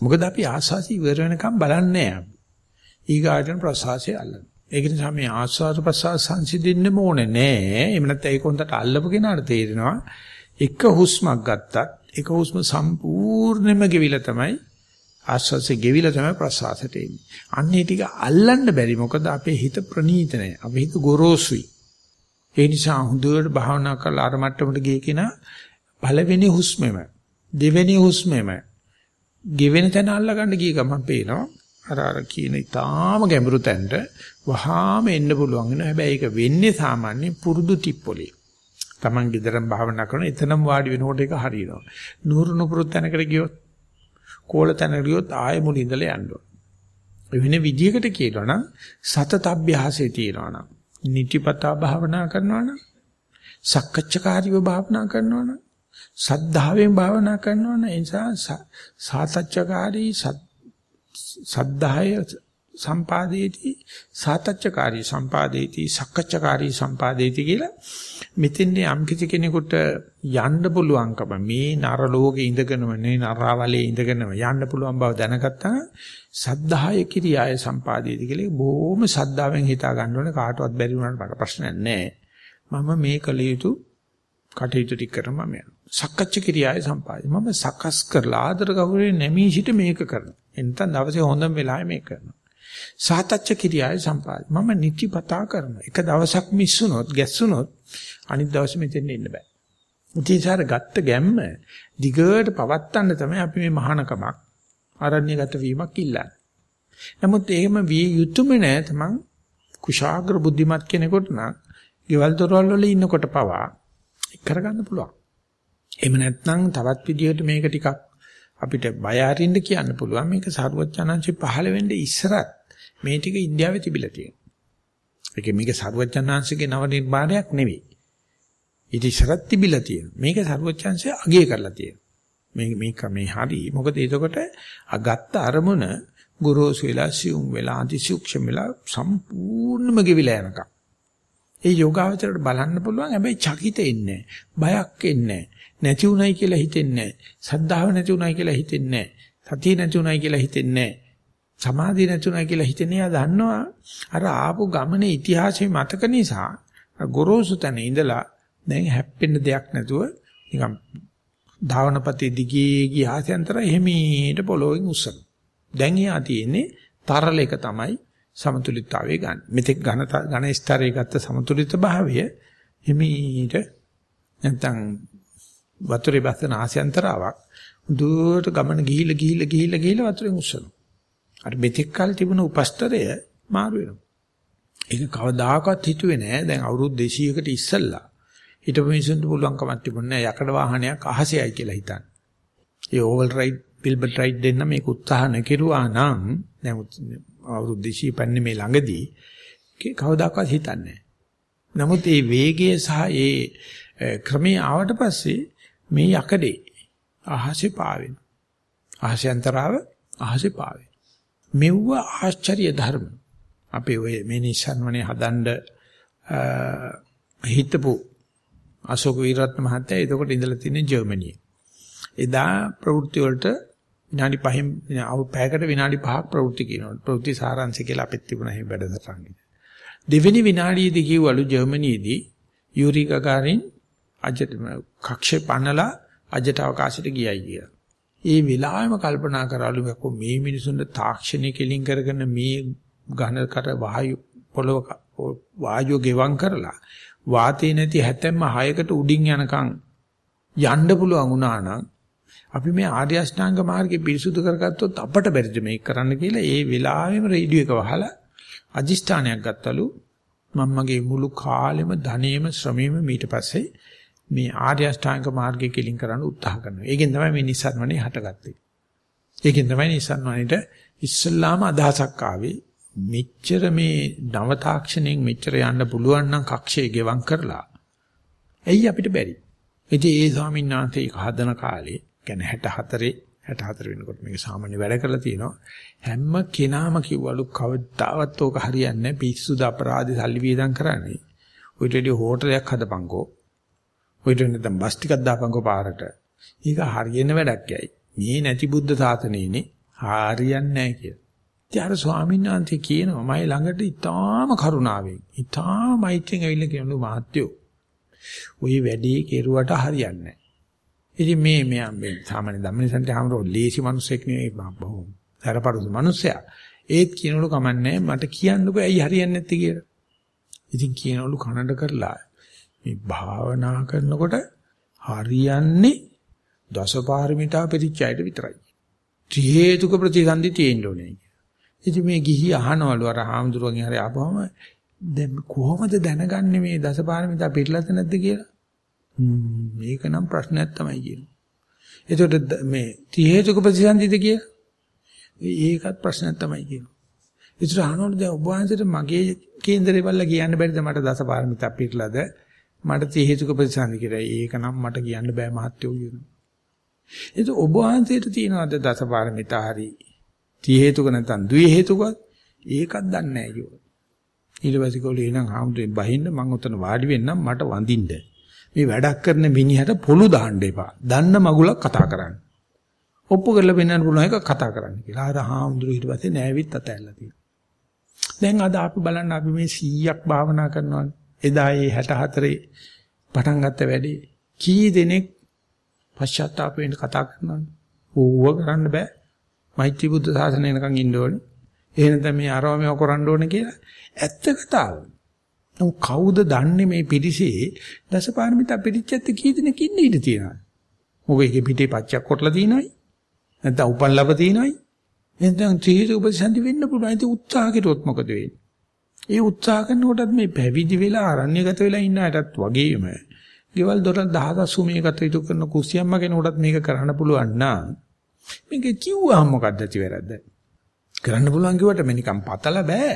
මොකද අපි ආස්වාසි ඉවර වෙනකම් බලන්නේ නැහැ. ඊගාටන ප්‍රසවාසය අල්ලන. ඒක නිසා මේ ආස්වාද ප්‍රසවාස සංසිඳෙන්න ඕනේ නෑ. එහෙම නැත්නම් ඒක හොඳට අල්ලපු කෙනාට තේරෙනවා එක හුස්මක් ගත්තත් එක හුස්ම සම්පූර්ණයෙන්ම ගෙවිලා තමයි ආස්වාසේ ගෙවිලා තමයි ප්‍රසවාසයට එන්නේ. අන්න ඒ ටික අල්ලන්න බැරි මොකද අපේ හිත ප්‍රනීත නැහැ. අපේ හිත ගොරෝසුයි. ඒ නිසා හොඳට භාවනා කරලා අර මට්ටමට ගිය කෙනා පළවෙනි හුස්මෙම දෙවෙනි හුස්මෙම ගෙවෙන තැන අල්ලගන්න ගිය ගමන් පේනවා අර අර කියන ඊටාම ගැඹුරු තැනට වහාම එන්න පුළුවන් වෙනවා. හැබැයි ඒක වෙන්නේ සාමාන්‍ය පුරුදු ටිප්පොලේ. Taman gidaram භාවනා කරන එතනම වාඩි වෙනකොට ඒක හරියනවා. නూరు නුපුරු තැනකට ගියොත් කෝල තැනකට ගියොත් ආයෙ මුල ඉඳලා යන්න ඕන. වෙන විදියකට කියනවා නම් සතත අභ්‍යාසයේ තියෙනවා නම් නිතිපතා භාවනා කරනවා නම් සක්කච්ඡකාරීව භාවනා කරනවා නම් සද්ධාවෙන් භාවනා කරනවා නම් ඒ නිසා සාතච්ඡකාරී සද්ධාය සම්පාදේති සාතච්ඡකාරී සම්පාදේති සක්කච්ඡකාරී සම්පාදේති කියලා මෙතෙන්ද යම් කිසි කෙනෙකුට යන්න පුළුවන්කම මේ නර ලෝකේ ඉඳගෙනම නේ නරාවලේ ඉඳගෙනම යන්න පුළුවන් බව දැනගත්තා සද්ධාය කිරියාය සම්පාදේති කියලා බොහොම සද්ධාවෙන් හිතා ගන්න ඕනේ. කාටවත් බැරි වුණාට මට ප්‍රශ්නයක් නැහැ. මම මේ කල යුතු කටයුතු ටික කරනවා මම සක්කච්ඡ කිරියාය සම්පාදේ මම සකස් කරලා ආදර ගෞරවයෙන් නැමී සිට මේක කරනවා එනතන දවසේ හොඳම වෙලාවෙ මේක කරනවා සාතච්ච කිරියාවේ සම්පාද. මම නිතිපතා කරනවා. එක දවසක් මිස් වුණොත්, ගැස්සුනොත් අනිත් දවසේ මෙතෙන් ඉන්න බෑ. උතිසාර ගත්ත ගැම්ම දිගට පවත්තන්න තමයි අපි මේ මහානකමක් ආරණ්‍යගත වීමක් ඉල්ලන්නේ. නමුත් එහෙම විය යුතුම නෑ තමන් කුශාග්‍ර බුද්ධිමත් කෙනෙකුට නම් ගෙවල් දොරවල් වල ඉන්නකොට පවා කරගන්න පුළුවන්. එහෙම නැත්නම් තවත් විදිහකට මේක ටිකක් අපිට බය අරින්න කියන්න පුළුවන්. මේක සරුවචනංශي පහළ වෙන්නේ ඉස්සරත් මේ ටික ඉන්දියාවේ තිබිලා තියෙනවා. ඒක මේක සරුවචනාංශගේ නව නිර්මාණයක් නෙවෙයි. ඊට ඉස්සරත් තිබිලා තියෙනවා. මේක සරුවචාන්සේ අගය කරලා තියෙනවා. මේ මේක මේ හරි. මොකද එතකොට අගත්ත අරමුණ ගුරුසු වෙලා සියුම් වෙලා අතිසූක්ෂම වෙලා සම්පූර්ණම ගෙවිලා යනකම්. ඒ යෝගාවචරයට බලන්න පුළුවන් හැබැයි චකිත එන්නේ බයක් එන්නේ නැති උනායි කියලා හිතෙන්නේ සද්ධාව නැති උනායි කියලා හිතෙන්නේ සතිය නැති උනායි කියලා හිතෙන්නේ සමාධිය නැතුණා කියලා හිතෙන එයා දන්නවා අර ආපු ගමනේ ඉතිහාසයේ මතක නිසා ගොරෝසු තැන ඉඳලා දැන් හැප්පෙන්න දෙයක් නැතුව නිකන් ධාවනපති දිගේ ගියාසෙන්තර එහෙමීට පොළොවෙන් උස්සන. දැන් එයා තියෙන්නේ තරල එක තමයි සමතුලිතතාවය ගන්න. මෙතෙක් ඝන ඝන ස්තරයේ ගත්ත සමතුලිත භාවය හිමීට නැත්නම් වතුරේ බස්සන ආසයන්තරාවක් දුරට ගමන ගිහිල්ලා ගිහිල්ලා ගිහිල්ලා ගිහිල්ලා වතුරෙන් උස්සනවා. අර මෙතෙක් කල තිබුණ උපස්තරය මාරු වෙනවා. ඒක කවදාකවත් හිතුවේ නෑ. දැන් අවුරුදු 200කට ඉස්සෙල්ලා හිටපු මිනිසුන්ට පුළුවන්කමක් තිබුණේ නෑ යකඩ වාහනයක් අහසෙයි කියලා හිතන්න. ඒ ඕවල් රයිඩ් පිල්බට් රයිඩ් දෙන්න මේක උත්සාහ නොකිරුවා නම් දැන් අවුරුදු 200 පන්නේ මේ ළඟදී කවදාකවත් හිතන්නේ නමුත් ඒ වේගය සහ ඒ ක්‍රමයේ ආවට පස්සේ මේ යකඩේ අහසේ පාවෙන. අහසේ අන්තරාව අහසේ පාවෙන. මෙව්ව ආශ්චර්ය ධර්ම. අපේ ඔය මේ නිසන්වනේ හදන්න හිතපු අශෝක වීරරත්න මහත්තයා එතකොට ඉඳලා තියෙන්නේ ජර්මනියේ. එදා ප්‍රවෘත්ති වලට විනාඩි 5න් අවු පැයකට විනාඩි 5ක් ප්‍රවෘත්ති කියනවා. ප්‍රවෘත්ති සාරාංශය කියලා අපිට තිබුණා මේ වැඩසටහන. දෙවෙනි විනාඩියේදී කිව්වලු ජර්මනියේදී යූරි ගගාරින් අජට කක්ෂේ පන්නලා අජට අවකාශයට ගියයි කියලා. ඒ වෙලාවෙම කල්පනා කරාලු යකෝ මේ මිනිසුන්ට තාක්ෂණය කෙලින් කරගෙන මේ ඝන කර වායු පොළව වායු ගෙවම් කරලා වාතේ නැති හැතැම්ම 6කට උඩින් යනකම් යන්න පුළුවන් වුණා නම් අපි මේ ආර්ය අෂ්ටාංග මාර්ගේ පිරිසුදු කරගත්තොත් අපට බැරිද මේක කරන්න කියලා ඒ වෙලාවෙම රේඩියෝ එක වහලා අදිෂ්ඨානයක් ගත්තලු මම මගේ මුළු කාලෙම ධනෙම ශ්‍රමෙම ඊට පස්සේ මේ ආර්ය අෂ්ටාංග මාර්ගය කෙලින් කරන්න උත්සාහ කරනවා. ඒකෙන් තමයි මේ නිස්සාරණේ හටගත්තේ. ඒකෙන් තමයි නිස්සාරණේට ඉස්සල්ලාම අදහසක් ආවේ. මෙච්චර මේ නව තාක්ෂණයෙන් මෙච්චර යන්න පුළුවන් නම් කක්ෂයේ ගෙවම් කරලා. ඇයි අපිට බැරි? ඉතින් ඒ ස්වාමීන් වහන්සේ හදන කාලේ කියන්නේ 64 64 වෙනකොට මේක සාමාන්‍ය වැඩ කරලා තියෙනවා. හැම කෙනාම කිව්වලු කවදාවත් ඕක හරියන්නේ නැහැ. පිස්සුද අපරාධي සල්ලි වියදම් කරන්නේ. ඔය ටෙඩිය හෝටලයක් හදපන්කෝ. ඔය ටෙඩිය නැත්නම් බස් ටිකක් දාපන්කෝ පාරට. ඒක හරියන වැඩක් යයි. මේ නැති බුද්ධ සාසනේනේ හරියන්නේ නැහැ කියලා. ඉතින් අර ස්වාමීන් වහන්සේ කියනවා මයි ළඟට ඊටාම කරුණාවෙන් ඊටාම මෛත්‍රියෙන් ඇවිල්ලා කියනලු මහත්යෝ. ওই වැඩේ කෙරුවට හරියන්නේ නැහැ. ඉතින් මේ මෙයා මේ සාමාන්‍ය ධම්මනිසන්ට හැමරෝ ලේසි මිනිස්සෙක් නෙවෙයි බොහොම තරපරුදු මිනිස්සයා. ඒත් කියනලු කමන්නේ මට කියන්නකෝ ඇයි හරියන්නේ නැත්තේ කියලා. ඉතින් කියනලු කනඩ කරලා මේ භාවනා කරනකොට හරියන්නේ දසපාරමිතා පරිචයයට විතරයි. ත්‍රි හේතුක ප්‍රතිසන්දි තියෙන්න ඕනේ. ඉතින් මේ ගිහි අහනවලු අර හාමුදුරුවන්ගෙන් හරි ආපුවම දැන් කොහොමද දැනගන්නේ මේ දසපාරමිතා පිළිලද නැද්ද කියලා? මේක නම් ප්‍රශ්නයක් තමයි කියන්නේ. එතකොට මේ ත්‍රි හේතුක ප්‍රතිසන්දිද කියලා? ඒකත් ප්‍රශ්නයක් තමයි කියන්නේ. ඒතර අහනවලු දැන් ඔබ වහන්සේට මගේ කේන්දරේ බලලා කියන්න බැරිද මට දසපාරමිතා පිළිලද? මට ත්‍රි හේතුක ප්‍රතිසන්දි කියලා. ඒක නම් මට කියන්න බෑ මහත්යෝ කියනවා. ඒක ඔබ වහන්සේට තියෙනවද දසපාරමිතා හරි? ත්‍රි හේතුක නැත්නම් ද්වි හේතුකවත්? ඒකත් දන්නේ නැහැ කිව්වා. ඊට පස්සේ කෝලේ එනං හාමුදුරෙන් බහින්න මං උතන වාඩි වෙන්නම් මට වඳින්න. මේ වැඩක් කරන මිනිහට පොළු දාන්න එපා. දන්න මගුලක් කතා කරන්න. ඔප්පු කරලා පෙන්වන්න පුළුවන් එක කතා කරන්න කියලා. අර හාමුදුරු ඊට පස්සේ නෑවිත් අතැල්ලා තියෙනවා. දැන් අද අපි බලන්න අපි මේ 100ක් භාවනා කරනවානේ. එදා ඒ 64 පටන් ගත්ත වැඩේ කී දෙනෙක් පශ්චාත්තාප වෙන්න කතා කරනවානේ. ඕව කරන්න බෑ. මෛත්‍රී බුද්ධ ශාසනය එනකන් ඉන්න ඕනේ. එහෙනම් මේ අරව මේව කරන්න ඕනේ කියලා ඇත්ත කතාව. නමුත් කවුද දන්නේ මේ පිටිසේ දසපාරමිතා පිටිච්චත් කී දෙනෙක් ඉන්නේ ඉඳ තියනවා. මොකද ඒකේ පිටේ පච්චක් කොටලා තියෙනවයි. නැත්නම් උපන් ලැබ තියෙනවයි. එහෙනම් තීර උපසන්දි වෙන්න පුළුවන්. ඉතින් උත්සාහ කෙරුවොත් මොකද වෙන්නේ? ඒ උත්සාහ කරනකොටත් මේ පැවිදි වෙලා අරණ්‍යගත වෙලා ඉන්න අයටත් වගේම ගෙවල් දොර දහදස් සුමේ ගත යුතු කරන කුසියම්ම කෙනෙකුටත් මේක කරන්න පුළුවන් නම් මේක කිව්වහම මොකද්ද ඇති වැරද්ද? කරන්න පුළුවන් කිව්වට මේ නිකන් පතල බෑ.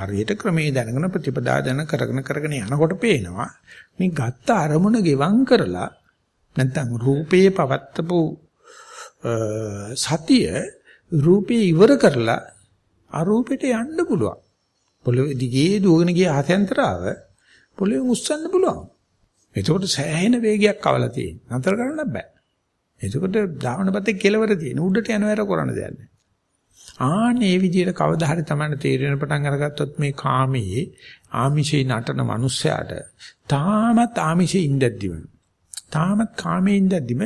හරියට ක්‍රමයේ දැනගෙන ප්‍රතිපදා දැන කරගෙන කරගෙන යනකොට පේනවා මේ ගත්ත අරමුණ ගෙවම් කරලා නැත්නම් රූපේ පවත්තපු සතිය රූපේ ඉවර කරලා අරූපෙට යන්න පුළුවන්. පොළොවේ දිගේ දුවගෙන ගිය ආසයන්තරාව පොළොවේ උස්සන්න පුළුවන්. එතකොට සෑහෙන වේගයක් අවලා තියෙන. නතර කරන්න බෑ. එතකොට ධාවනපතේ කෙලවර තියෙන. උඩට යනවර කරන්න දෙයක් නෑ. ආනේ විදිහට කවදා හරි තමයි තේරෙන පටන් අරගත්තොත් මේ කාමයේ ආමිෂේ නටන මිනිස්සයාට තාමත් ආමිෂේ ඉඳද්දිම තාමත් කාමයේ ඉඳද්දිම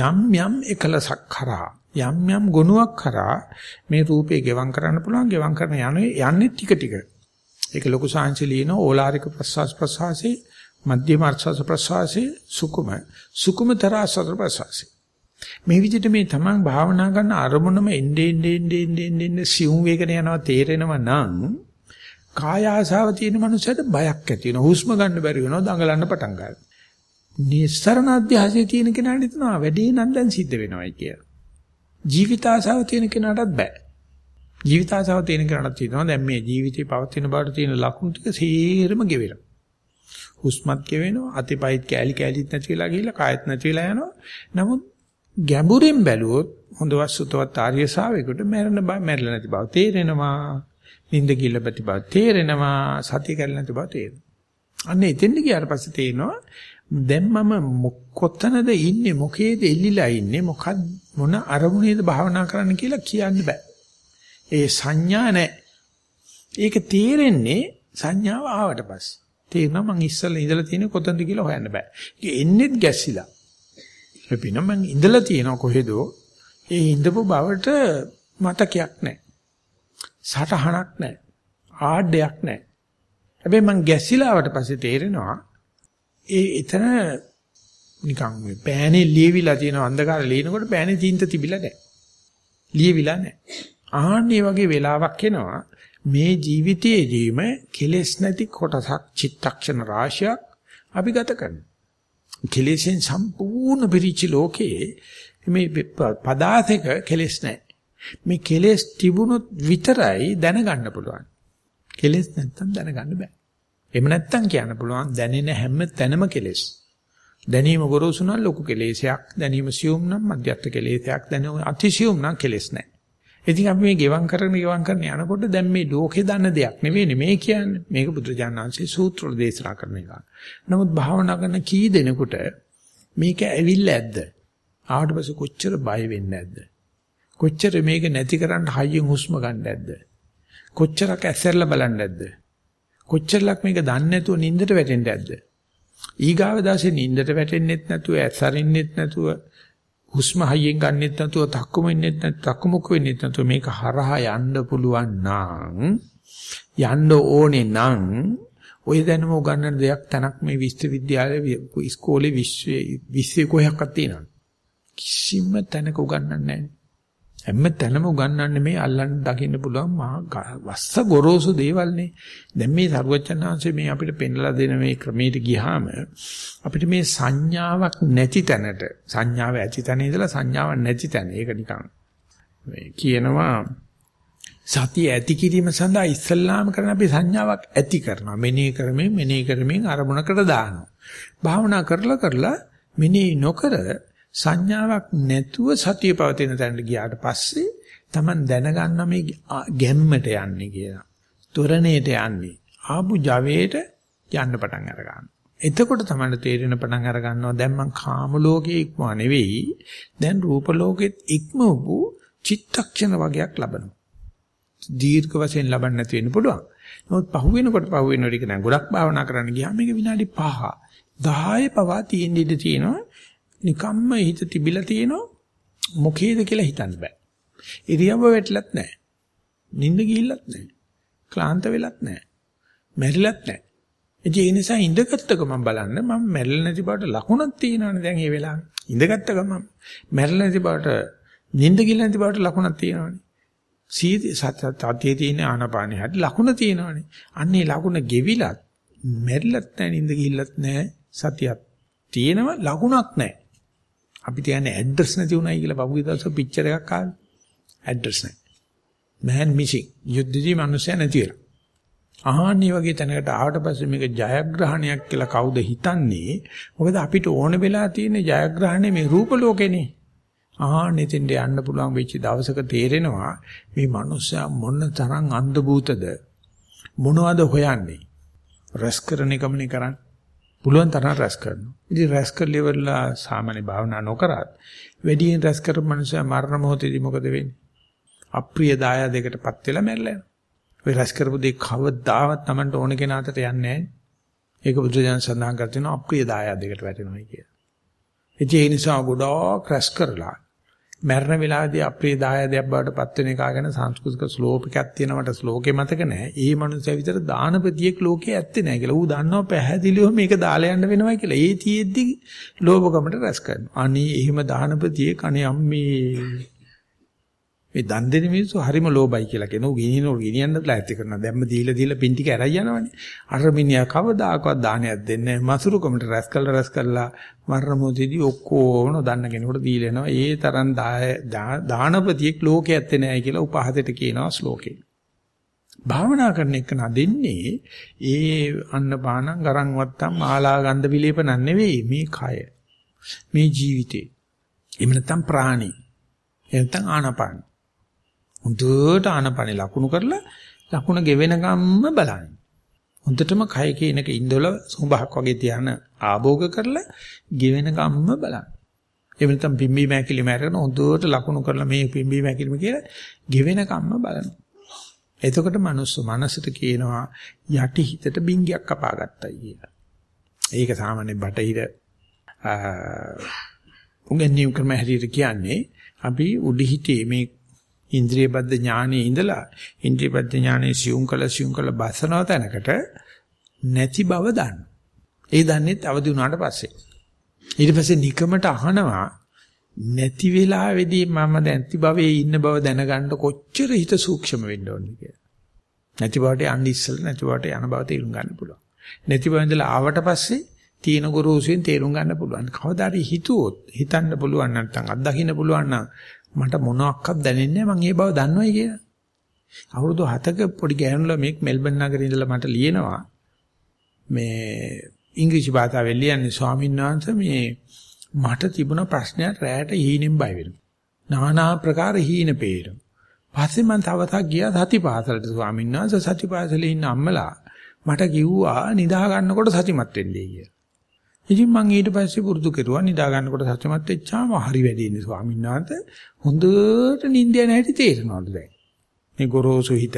යම් යම් එකලසක් කරා යම් යම් ගුණයක් කරා මේ රූපේ ගෙවම් කරන්න පුළුවන් ගෙවම් කරන යන්නේ යන්නේ ටික ටික. ඒක ලොකු සාංශලීන ඕලාරික ප්‍රසවාස ප්‍රසවාසී මධ්‍යම අර්ථස ප්‍රසවාසී සුකුම. සුකුමතර ආසස ප්‍රසවාසී මේ විදිහට මේ තමන් භාවනා කරන අරමුණම එන්නේ එන්නේ එන්නේ එන්නේ සිවුම් වේගන යනවා තේරෙනවා නම් කාය ආසාව තියෙන මනුස්සයට බයක් ඇති වෙනවා. හුස්ම ගන්න බැරි වෙනවා දඟලන්න පටන් ගන්නවා. නිස්සරණ අධ්‍යාසයේ තියෙන කෙනාට හිතනවා වැඩේ නම් දැන් සිද්ධ වෙනවයි කියලා. ජීවිත ආසාව තියෙන කෙනාටත් බෑ ජීවිත ආසාව තියෙන කෙනාට තියෙනවා දැන් මේ ජීවිතේ පවතින බවට තියෙන ලකුණු ටික සේරම ගෙවෙනවා හුස්මත් ගෙවෙනවා අතිපයිත් කෑලි කෑලිත් නැති වෙලා ගිහිල්ලා කායත් නැති වෙලා යනවා නමුත් ගැඹුරින් බැලුවොත් හොඳ වස්තුතවත් ආර්ය ශාවකෙකුට මරණ බය මැරෙලා නැති බව තේරෙනවා. නිින්ද කිල්ල ප්‍රති බව තේරෙනවා. සතිය කැඩලා නැති බව තේරෙනවා. අන්න එතෙන්ද ගියාට පස්සේ තේරෙනවා දැන් මම කොතනද ඉන්නේ මොකේද එල්ලිලා ඉන්නේ මොකක් මොන අරමුණේද භාවනා කරන්න කියලා කියන්න බෑ. ඒ සංඥා නැහැ. ඒක තේරෙන්නේ සංඥාව ආවට පස්සේ. තේරෙනවා මං ඉස්සෙල්ලා ඉඳලා තියෙන්නේ කොතනද කියලා හොයන්න බෑ. ඒක එන්නේත් ගැස්සිලා. එපින මං ඉඳලා තියෙන කොහෙදෝ ඒ ඉඳපු බවට මතකයක් නැහැ. සටහනක් නැහැ. ආඩයක් නැහැ. හැබැයි මං ගැසිලාවට පස්සේ තේරෙනවා ඒ එතන නිකන් මේ පෑනේ ලියවිලා තියෙන අන්ධකාර ලියනකොට පෑනේ තීන්ත තිබිලා නැහැ. ලියවිලා නැහැ. ආන්නේ වගේ වෙලාවක් එනවා මේ ජීවිතයේදීම කෙලෙස් නැති කොටසක් චිත්තක්ෂණ රාශියක් අපි ගත කරනවා. කෙලෙසෙන් සම්පූර්ණ පිරිච්ච ලෝකයේ මේ පදාසක කෙලෙස් නැහැ. මේ කෙලෙස් තිබුණොත් විතරයි දැනගන්න පුළුවන්. කෙලෙස් නැත්තම් දැනගන්න බෑ. එහෙම නැත්තම් කියන්න පුළුවන් දැනෙන හැම තැනම කෙලෙස්. දැනීම ගොරෝසු නම් ලොකු කෙලෙසයක්, දැනීම සියුම් නම් මධ්‍යස්ථ කෙලෙසයක්, දැනීම අතිසියුම් නම් කෙලෙස් නැහැ. ඉතින් අපි මේ ගෙවම් කරන ගෙවම් කරන යනකොට දැන් මේ ලෝකේ දන්න දෙයක් නෙවෙයි මේ කියන්නේ. මේක බුදුරජාණන්සේ සූත්‍ර දේශනා කරන එක. නමුත් භාවනා කරන කී දෙනෙකුට මේක ඇවිල්ලා ඇද්ද? ආවට පස්සේ කොච්චර බය වෙන්නේ නැද්ද? කොච්චර මේක නැති කරන්න හයියෙන් හුස්ම ගන්න නැද්ද? කොච්චරක් ඇස්සරලා බලන්න නැද්ද? කොච්චරලක් මේක දන්නේ නැතුව නින්දට වැටෙන්නේ නැද්ද? ඊගාව දාසේ නින්දට වැටෙන්නෙත් නැතුව ඇස්සරින්නෙත් නැතුව හුස්ම හයියෙන් ගන්නෙත් නැතුව තක්කම ඉන්නෙත් නැත්නම් තක්කමුක වෙන්නෙත් නැතුව මේක හරහා යන්න පුළුවන් නම් යන්න ඕනේ නම් ඔය දැනුම උගන්වන දෙයක් තනක් මේ විශ්වවිද්‍යාලයේ ඉස්කෝලේ විශ්ව විශ්ව කොහයක්වත් තියෙනවද කිසිම තැනක උගන්වන්නේ නැහැ හැම තැනම උගන්වන්නේ මේ අල්ලන්න දකින්න පුළුවන් මහා වස්ස ගොරෝසු දේවල්නේ. දැන් මේ සරුවචනාංශේ මේ අපිට පෙන්ලා දෙන මේ ක්‍රමයට ගියාම අපිට මේ සංඥාවක් නැති තැනට සංඥාව ඇති තැන ඉඳලා සංඥාවක් නැති තැන. ඒක නිකන් මේ කියනවා සතිය ඇති කිරීම සඳහා ඉස්සල්ලාම කරන අපි සංඥාවක් ඇති කරනවා. මෙනෙහි කරමින් මෙනෙහි කරමින් අරමුණකට දානවා. භාවනා කරලා කරලා මෙනෙහි නොකර සංඥාවක් නැතුව සතිය පවතින තැනට ගියාට පස්සේ Taman දැනගන්න මේ ගැම්මට යන්නේ කියලා. තොරණේට යන්නේ. ආපු ජවයට යන්න පටන් අර ගන්නවා. එතකොට තමයි තේරෙන පටන් අර ගන්නවා දැන් මං කාම ලෝකයේ ඉක්මවා නෙවෙයි දැන් රූප ලෝකෙත් ඉක්මවපු චිත්තක්ෂණ වගේක් ලබනවා. දීර්ඝ වශයෙන් ලබන්න නැති වෙන්න පුළුවන්. නමුත් පහු වෙනකොට පහු වෙනකොට ඒක නෑ ගොඩක් භාවනා කරන්න ගියාම මේක විනාඩි 5 10 පවා තියෙන්න ඉඩ තියෙනවා. නිකම්ම හිත තිබිලා තියෙනවා මොකේද කියලා හිතන්න බෑ. ඉරියව්ව වැටලත් නැහැ. නිින්ද ගිහිල්ලත් නැහැ. ක්ලාන්ත වෙලත් නැහැ. මැරිලත් නැහැ. ඒ නිසා ඉඳගත්ත ගමන් බලන්න මම මැරිලා නැති බවට ලකුණක් තියෙනවනේ දැන් මේ වෙලාවේ. ඉඳගත්ත ගමන් මැරිලා නැති බවට නිින්ද ගිහිල්ලා නැති බවට ලකුණක් තියෙනවනේ. සීති සත්‍යයේ තියෙන ආනපානෙ හැටි ලකුණ තියෙනවනේ. අන්නේ ලකුණ ගෙවිලත් මැරිලත් නැහැ නිින්ද ගිහිල්ලත් නැහැ සතියක් තියෙනව ලකුණක් නැහැ. අපි කියන්නේ ඇඩ්‍රස් නැති උනායි කියලා පහුගිය දවස් පික්චර් එකක් ආවේ. ඇඩ්‍රස් නැහැ. man missing. යුද්ධදී මිනිස්සු නැති වෙලා. ආහන්නේ වගේ තැනකට ආවට පස්සේ මේක ජයග්‍රහණයක් කියලා කවුද හිතන්නේ? මොකද අපිට ඕන වෙලා තියෙන ජයග්‍රහණය මේ රූප ලෝකේනේ. ආහන්නේ තෙන්ට යන්න පුළුවන් වෙච්ච දවසක තේරෙනවා මේ මිනිස්සයා මොන තරම් අන්ධ භූතද මොනවද හොයන්නේ? රැස් කරන එකමනේ කරන්නේ. පුළුවන් තරම් රැස් කරනවා. ඉතින් රැස් කරලිවලා සාමාන්‍ය භාවනා නොකරත් වැඩියෙන් රැස් කරපු මනුස්සයා මරණ මොහොතේදී මොකද වෙන්නේ? අප්‍රිය දායදයකටපත් වෙලා මැරලා යනවා. ඔය රැස් කරපු දේ කවදාවත් Tamanට ඕන කෙනාට යන්නේ නැහැ. ඒක බුදුජානක සඳහන් කර තියෙනවා අප්‍රිය දායදයකට වැටෙනවා කියලා. ඒ නිසා ගොඩාක් රැස් කරලා මරණ වෙලාවේදී අපේ දායදයක් බවට පත් වෙන එක ගැන සංස්කෘතික ශ්ලෝකයක් තියෙනවට ශ්ලෝකේ මතක නැහැ. ඒ මනුස්සයා විතර දානපතියෙක් ලෝකේ ඇත්තේ නැහැ කියලා. ඌ දන්නවා පැහැදිලිව මේක දාලා යන්න වෙනවා කියලා. ඒ තියෙද්දි ලෝභකමට රැස් කරනවා. අනේ එහෙම දානපතියෙක් අනේ අම්මේ මේ දන් දෙන මිනිස්සු හරිම ලෝභයි කියලා කියනවා. ගිනිනෝ ගිනියන්න ලෑස්ති කරනවා. දැම්ම දීලා දීලා පින් ටික ඇරයි යනවනේ. අර මිනිහා කවදාකවත් දානයක් දෙන්නේ නැහැ. මසුරුකමට රැස් කළා රැස් කළා මරණ මොහොතේදී ඔක්කොම දන්න කෙනෙකුට දීලා එනවා. ඒ තරම් දානපතියෙක් ලෝකේ ඇත්තේ නැහැ කියලා උපහාසයට කියනවා ශ්ලෝකේ. භාවනා කරන එක නදෙන්නේ ඒ අන්න පානං ගරන් වත්තම් ආලා ගන්ධ විලේපන නෙවෙයි මේ කය. මේ ජීවිතේ. එහෙම නැත්නම් ප්‍රාණි. එහෙම නැත්නම් ආනපාන. හොඳට ආනපනේ ලකුණු කරලා ලකුණ ගෙවෙන ගම්ම බලන්න. හොඳටම කය කේනක ඉඳලා සුඹහක් වගේ තියන ආභෝග කරලා ගෙවෙන ගම්ම බලන්න. එහෙම නැත්නම් පිම්බි මෑකිලි මෑරගෙන හොඳට ලකුණු කරලා මේ පිම්බි මෑකිලිම කියලා ගෙවෙන කම්ම බලන්න. එතකොට මනුස්ස මනසට කියනවා යටි හිතට බින්ගයක් කපාගත්තයි කියලා. ඒක සාමාන්‍ය බටහිර උගෙනියම් ක්‍රම හැටියට කියන්නේ අපි උඩි හිතේ මේ ඉන්ද්‍රිය බද්ධ ඥානයේ ඉඳලා ඉන්ද්‍රිය බද්ධ ඥානයේ සියුම් කළ සියුම් කළ බසනව තැනකට නැති බව දන්න. ඒ දන්නේ අවදි වුණාට පස්සේ. ඊට පස්සේ නිකමට අහනවා නැති වෙලාවේදී මම නැති භවයේ ඉන්න බව දැනගන්න කොච්චර හිත සූක්ෂම වෙන්න ඕනද කියලා. නැති බවට යන්න ඉස්සෙල්ලා නැති බවට යන බව තේරුම් ගන්න පුළුවන්. නැති බව ඉඳලා ආවට පස්සේ තීන ගුරුසුවෙන් තේරුම් ගන්න පුළුවන්. කවදාද හිතුවොත් හිතන්න පුළුවන් නැත්නම් අත්දකින්න පුළුවන් නම් මට මොනවත් දැනෙන්නේ මම ඒ බව දන්නවයි කියලා. අවුරුදු 7ක පොඩි ගෑනු ළමෙක් මෙල්බන් නගරේ ඉඳලා මට ලියනවා මේ ඉංග්‍රීසි භාෂාවෙන් ලියන්නේ ස්වාමීන් වහන්සේ මේ මට තිබුණ ප්‍රශ්නයක් රැයට හීනෙන් බය වෙනවා. নানা ප්‍රකාර හීන පේනවා. පස්සේ මම තවතක් ගියා සතිපාසලට ස්වාමීන් වහන්සේ සතිපාසලේ ඉන්න අම්මලා මට කිව්වා නිදා ගන්නකොට සතිමත් වෙන්නේ කියලා. ඉතින් මම ඊට පස්සේ පුරුදු කෙරුවා. නිදා ගන්නකොට සත්‍යමත් වෙච්චාම හරි වැඩි ඉන්නේ ස්වාමීන් වහන්සේ. හොඳට නිින්දිය නැහැටි තේරෙනවලු දැන්. මේ ගොරෝසු හිත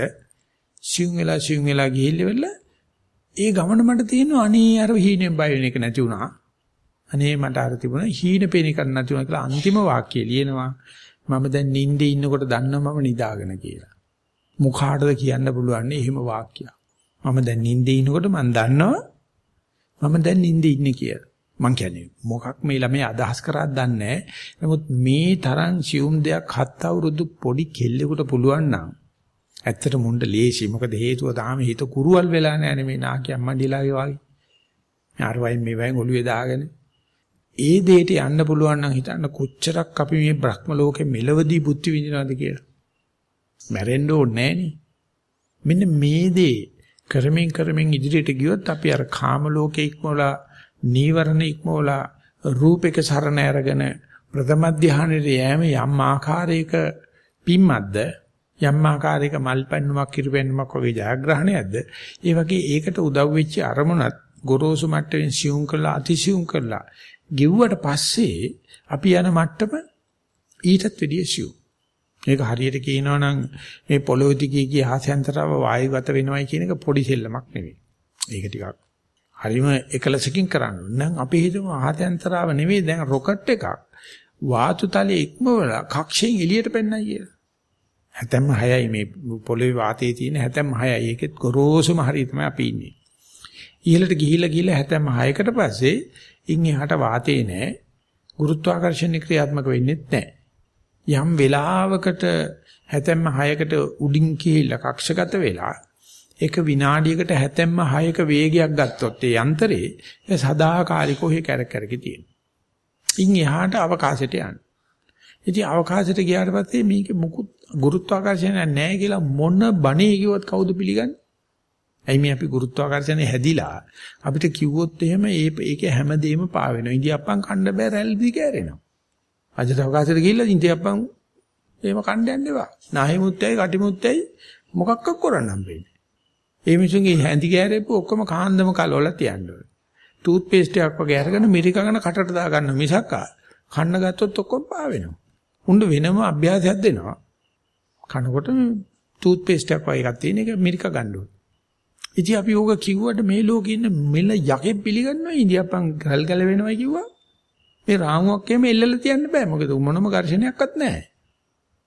සිුම් වෙලා සිුම් වෙලා ගිහිල්ලා ඒ ගමන මට තියෙනවා අනේ අර හීනෙන් බය වෙන එක නැති වුණා. අනේ මට අර තිබුණා හීන පේන එක නැති වුණා කියලා අන්තිම වාක්‍යය ලියනවා. මම දැන් නිින්දේ ඉන්නකොට දන්නවා මම නිදාගෙන කියලා. මුඛාටද කියන්න පුළුවන් එහෙම වාක්‍යයක්. මම දැන් නිින්දේ ඉන්නකොට මම දන්නවා මම දැන් නිින්දේ ඉන්නේ කියලා. මං කියන්නේ මොකක් මේ ළමයා අදහස් කරාද දන්නේ නමුත් මේ තරම් සියුම් දෙයක් හත් අවුරුදු පොඩි කෙල්ලෙකුට පුළුවන් නම් ඇත්තට මුණ්ඩ ලේසි. මොකද හේතුව තාම හිත කුරුවල් වෙලා නැහැ මේ නාකියන් මණ්ඩිලාගේ වගේ. ආර වයින් මේ වයින් ඔළුවේ දාගෙන ඒ දෙයට යන්න පුළුවන් නම් හිතන්න කොච්චරක් අපි මේ බ්‍රහ්ම ලෝකේ මෙලවදී බුද්ධ විඳිනවද කියලා. මැරෙන්න ඕනේ මෙන්න මේ දේ කරමින් කරමින් ඉදිරියට ගියොත් අපි අර කාම ලෝකේ ඉක්මවලා නීවරණ ඉක්මවලා රූපයක සරණ අරගෙන ප්‍රථම ධානයේ යෑම යම් ආකාරයක පිම්මත්ද යම් ආකාරයක මල්පැන්නුමක් කිරිපැන්නුමක් වගේ ජයග්‍රහණයක්ද? ඒ වගේ ඒකට උදව් වෙච්ච අරමුණත් ගොරෝසු මට්ටමින් සියුම් කරලා අතිසියුම් කරලා ගෙව්වට පස්සේ අපි යන මට්ටම ඊටත් වැඩිය සියුම්. මේක හරියට කියනවා නම් මේ පොළොවේ දිගේ ගිය ආසයන්තරව වායුගත වෙනවයි කියන එක පොඩි සෙල්ලමක් නෙවෙයි. ඒක ටිකක් හරිම එකලසකින් කරන්න ඕන. නම් අපි හිතමු ආසයන්තරව නෙවෙයි දැන් රොකට් එකක් වාතු තලයේ ඉක්මවලා කක්ෂයෙන් එළියට පෙන්නයි කියලා. හැතැම්ම 6යි මේ පොළොවේ වාතයේ තියෙන හැතැම්ම 6යි. ඒකෙත් ගොරෝසුම හරිය තමයි අපි ඉන්නේ. ඉහළට ගිහිල්ලා ගිහිල්ලා හැතැම්ම 6කට පස්සේ ඉන් එහාට වාතේ නැහැ. ගුරුත්වාකර්ෂණ ක්‍රියාත්මක වෙන්නේ නැහැ. යම් වෙලාවකට හැතැම්ම 6කට උඩින් කියලා කක්ෂගත වෙලා ඒක විනාඩියකට හැතැම්ම 6ක වේගයක් ගත්තොත් ඒ යන්ත්‍රේ ඒ සදාකාලිකව හේ කැරක් කැරකි තියෙනවා. ඉන් එහාට අවකාශයට යන්න. ඉතින් අවකාශයට ගියාට පස්සේ මේක මුකුත් ගුරුත්වාකර්ෂණයක් නැහැ කියලා මොන බණේ කිව්වත් කවුද පිළිගන්නේ? ඇයි මේ අපි ගුරුත්වාකර්ෂණය හැදිලා අපිට කිව්වොත් එහෙම ඒ ඒකේ හැමදේම පා වෙනවා. ඉන්දියාප්පන් කණ්ඩ බෑ රැල්දි කෑරෙනවා. අජට අවකාශයට ගිහිල්ලා ඉන්දියාප්පන් එහෙම කණ්ඩ යන්න එපා. නාහි මුත්තයි කටි මුත්තයි මොකක්ක කරන්න හම්බෙන්නේ. ඒ මිනිසුන්ගේ හැඳි ගෑරෙප්පු ඔක්කොම කාන්දම කලවල තියන්න ඕනේ. ටූත් පේස්ට් එකක් වගේ අරගෙන මිරිකගෙන කටට දා ගන්න මිසක් කන්න ගත්තොත් ඔක්කොම පා වෙනවා. උණ්ඩ වෙනම අභ්‍යාසයක් දෙනවා. කනකොට ටූත් පේස්ට් එකක් වගේ එකක් තියෙන එක මිරික ගන්න ඕනේ. ඉතින් අපි ඕක කිව්වට මේ ලෝකේ ඉන්න මෙල යකෙක් පිළිගන්නවා ඉන්දියාප්පන් ගල් ගල වෙනවා කිව්වා. මේ රාමුවක් එහෙම එල්ලලා තියන්න බෑ. මොකද මොනම ඝර්ෂණයක්වත් නැහැ.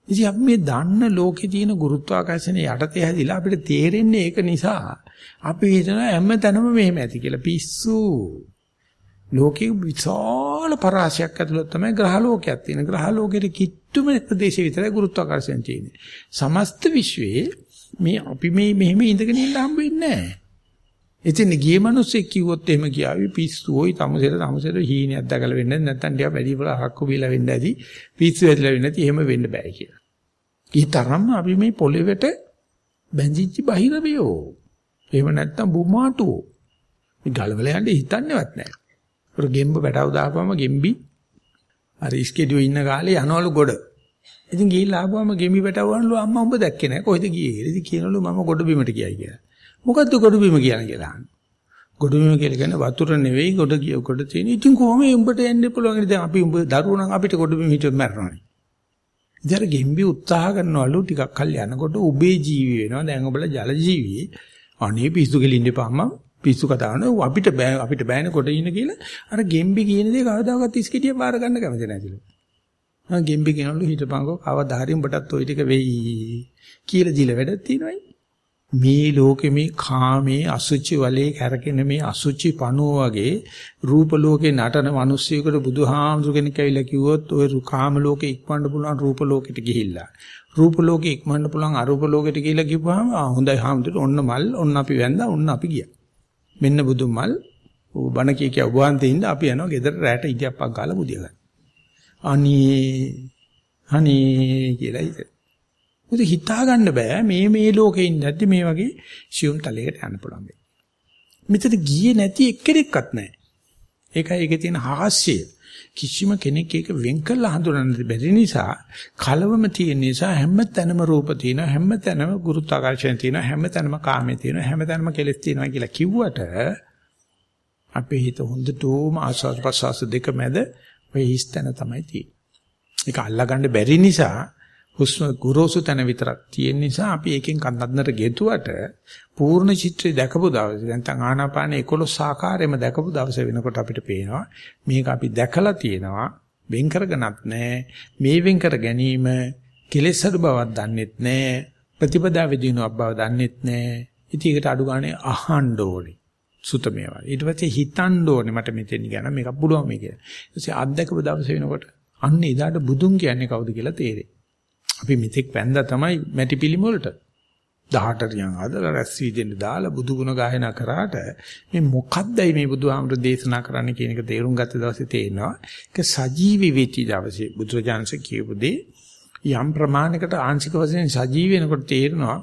ඉතින් අපි මේ දන්න ලෝකේ තියෙන ගුරුත්වාකර්ෂණය යටතේ හැදිලා අපිට තේරෙන්නේ ඒක නිසා අපි හිතනවා හැම තැනම මෙහෙම ඇති කියලා. පිස්සු. ලෝකේ විශාල පරාසයක් ඇතුළත තමයි ග්‍රහ ලෝකයක් තියෙන. ග්‍රහ ලෝකෙට කිට්ටුම ප්‍රදේශය විතරයි ගුරුත්වාකර්ෂණ තියෙන්නේ. සමස්ත විශ්වයේ මේ අපි මේ මෙහෙම ඉඳගෙන ඉන්න හම්බ වෙන්නේ නැහැ. එතන ගියේ මිනිස්සෙක් කිව්වොත් එහෙම කියාවි පිස්සු ওই තමුසෙර තමුසෙර හීනයක් දැකලා වෙන්නේ නැත්නම් ටික වැඩි වල හක්කු බීලා වෙන්න ඇති පිස්සු ඇදලා වෙන්නේ නැති එහෙම වෙන්න බෑ කියලා. ඊ තරම්ම අපි මේ පොළෙවට බැඳිච්ච බහිරවියෝ. එහෙම නැත්නම් බුමාටුවෝ. මේ ගලවල යන්න හිතන්නේවත් නැහැ. උර ගෙම්බ පැටව දාපුවම ගෙම්බි අර ඉස්කෙඩියෝ ඉන්න කාලේ යනවලු ගොඩ. ඉතින් ගිහිල්ලා ආපුවම ගෙම්බි පැටව වන්ලු අම්මා උඹ දැක්කේ නැහැ. කොහෙද ගියේ කියලා. ඉතින් කියනලු මම ගොඩ බිමට ගියයි කියලා. මොකද්ද ගොඩබිම කියන්නේ කියලා අහනවා. ගොඩබිම කියලා කියන්නේ වතුර නෙවෙයි ගොඩ කිය ගොඩ තියෙන. ඉතින් කොහොම උඹට එන්න පුළුවන් දැන් අපි උඹ දරුවෝ නම් අපිට ගොඩබිම හිටියොත් මැරෙනවනේ. ඉතින් ගෙම්බි උත්සාහ කරනවලු ටිකක් කල් යනකොට උබේ ජීවි වෙනවා. දැන් ඔබලා ජල ජීවි. අනේ පිස්සු කෙලින්න එපාම පිස්සු කතා කරන අපිට බෑ අපිට බෑනේ කොට ඉන්න කියලා අර ගෙම්බි කියන දේ කවදාකවත් ඉස්කිටිය බාර ගන්න කැමති නැතිලු. ආ ගෙම්බි කියනවලු හිටපන්කෝ කවදා හරි උඹටත් ওই ටික වෙයි කියලා දිල වැඩක් තියෙනවයි. මේ ලෝකෙ මේ කාමේ අසුචි වලේ කැරකෙන මේ අසුචි පණුව වගේ රූප ලෝකේ නටන මිනිස්සුයෙකුට බුදුහාමුදුර කෙනෙක් ඇවිල්ලා කිව්වොත් ඔය කාම ලෝකේ ඉක්මවන්න පුළුවන් රූප ලෝකෙට ගිහිල්ලා. රූප ලෝකේ ඉක්මවන්න පුළුවන් අරූප ලෝකෙට ගිහිල්ලා කිව්වහම ආ හොඳයි හාමුදුර ඔන්න මල් ඔන්න අපි වැන්දා ඔන්න අපි ගියා. මෙන්න බුදු මල් බණ කිය කිය ඔබ වහන්සේ ඉඳ අපි යනවා ගෙදර රැට ඉතියප්පක් ගාලා බුදිය ගන්න. අනේ අනේ කියලා ඉතින් මොකද හිතා ගන්න බෑ මේ මේ ලෝකේ ඉඳද්දි මේ වගේ සියුම් තලයකට යන්න පුළුවන් වෙයි. මෙතන ගියේ නැති එක්කෙනෙක්වත් නැහැ. ඒකයි ඒකේ තියෙන හාස්‍යය. කිසිම කෙනෙක් ඒක වෙන් කරලා හඳුනන්න බැරි නිසා කලවම තියෙන නිසා හැම තැනම රූප තියෙනවා හැම තැනම ගුරුත්වාකර්ෂණ තියෙනවා හැම තැනම කාමයේ තියෙනවා හැම තැනම කෙලෙස් තියෙනවා කියලා කිව්වට අපේ හිත හොඳටම ආස්වාද ප්‍රසවාස දෙක මැද ඔය හිස්තැන තමයි තියෙන්නේ. ඒක අල්ලගන්න බැරි නිසා හුස්ම ගුරුසු තැන විතරක් තියෙන නිසා අපි එකෙන් කන්නන්නට ගෙතුවට පූර්ණ චිත්‍රය දැකපු දවසේ නැත්නම් ආනාපාන 11 ආකාරයෙන්ම දැකපු දවසේ වෙනකොට අපිට පේනවා මේක අපි දැකලා තියෙනවා වෙන් කරගනත් නැහැ මේ වෙන් කර ගැනීම කෙලෙස් අඩු බවක් දන්නෙත් නැහැ ප්‍රතිපදා විදිනුවක් බව දන්නෙත් නැහැ ඉතින් ඒකට අඩු ගානේ අහන්න ඕනේ. සුතමේවා ඊට පස්සේ හිතන්න ඕනේ මට මෙතෙන් ගියා මේක පුළුවන් මේ කියලා. ඊට පස්සේ අත්දැකපු දවසේ වෙනකොට අන්න එදාට බුදුන් කියන්නේ කවුද කියලා තේරෙයි. අපි මෙතෙක් වැන්දා තමයි මැටි පිළිමොලට 18 රියන් හදලා රැස් වී දෙන්න දාලා බුදු ගුණ ගායනා කරාට මේ මොකද්දයි මේ බුදුහාමර දේශනා කරන්න කියන එක තේරුම් ගත්ත දවසේ තේනවා ඒක සජීවී වෙච්ච දවසේ බුදුරජාණන්සේ කියපු දේ යම් ප්‍රමාණයකට ආංශික වශයෙන් සජීවී වෙනකොට තේරෙනවා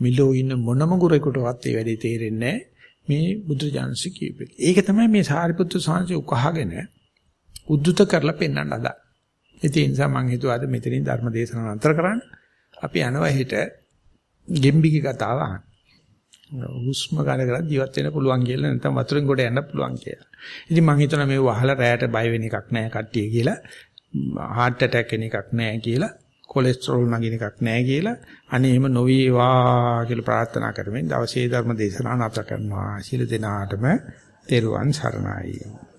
මිලෝ ඉන්න මොනම ගුරෙකුටවත් ඒ වැඩේ තේරෙන්නේ මේ බුදුරජාණන්සේ කියපේ. ඒක තමයි මේ සාරිපුත්තු සාංශය උකහාගෙන උද්දුත කරලා පෙන්වන්න හදා. ඒ නිසා මම හිතුවා අද මෙතනින් ධර්ම දේශනාව අන්තර කරන්න. අපි යනවා හෙට ගෙම්බිගේ කතාව අහන්න. හුස්ම ගන්න කරලා ජීවත් වෙන්න පුළුවන් කියලා නැත්නම් වතුරෙන් ගොඩ යන්න පුළුවන් කියලා. ඉතින් මම හිතනවා මේ වහලා රැයට බය වෙන එකක් නෑ කට්ටිය කියලා. heart attack එන එකක් නෑ කියලා. කොලෙස්ටරෝල් නගින එකක් නෑ කියලා. අනේ එහෙම නොවේවා කියලා ප්‍රාර්ථනා කරමින් දවසේ ධර්ම දේශනාව නැවත කරනවා. සියලු දෙනාටම තෙරුවන් සරණයි.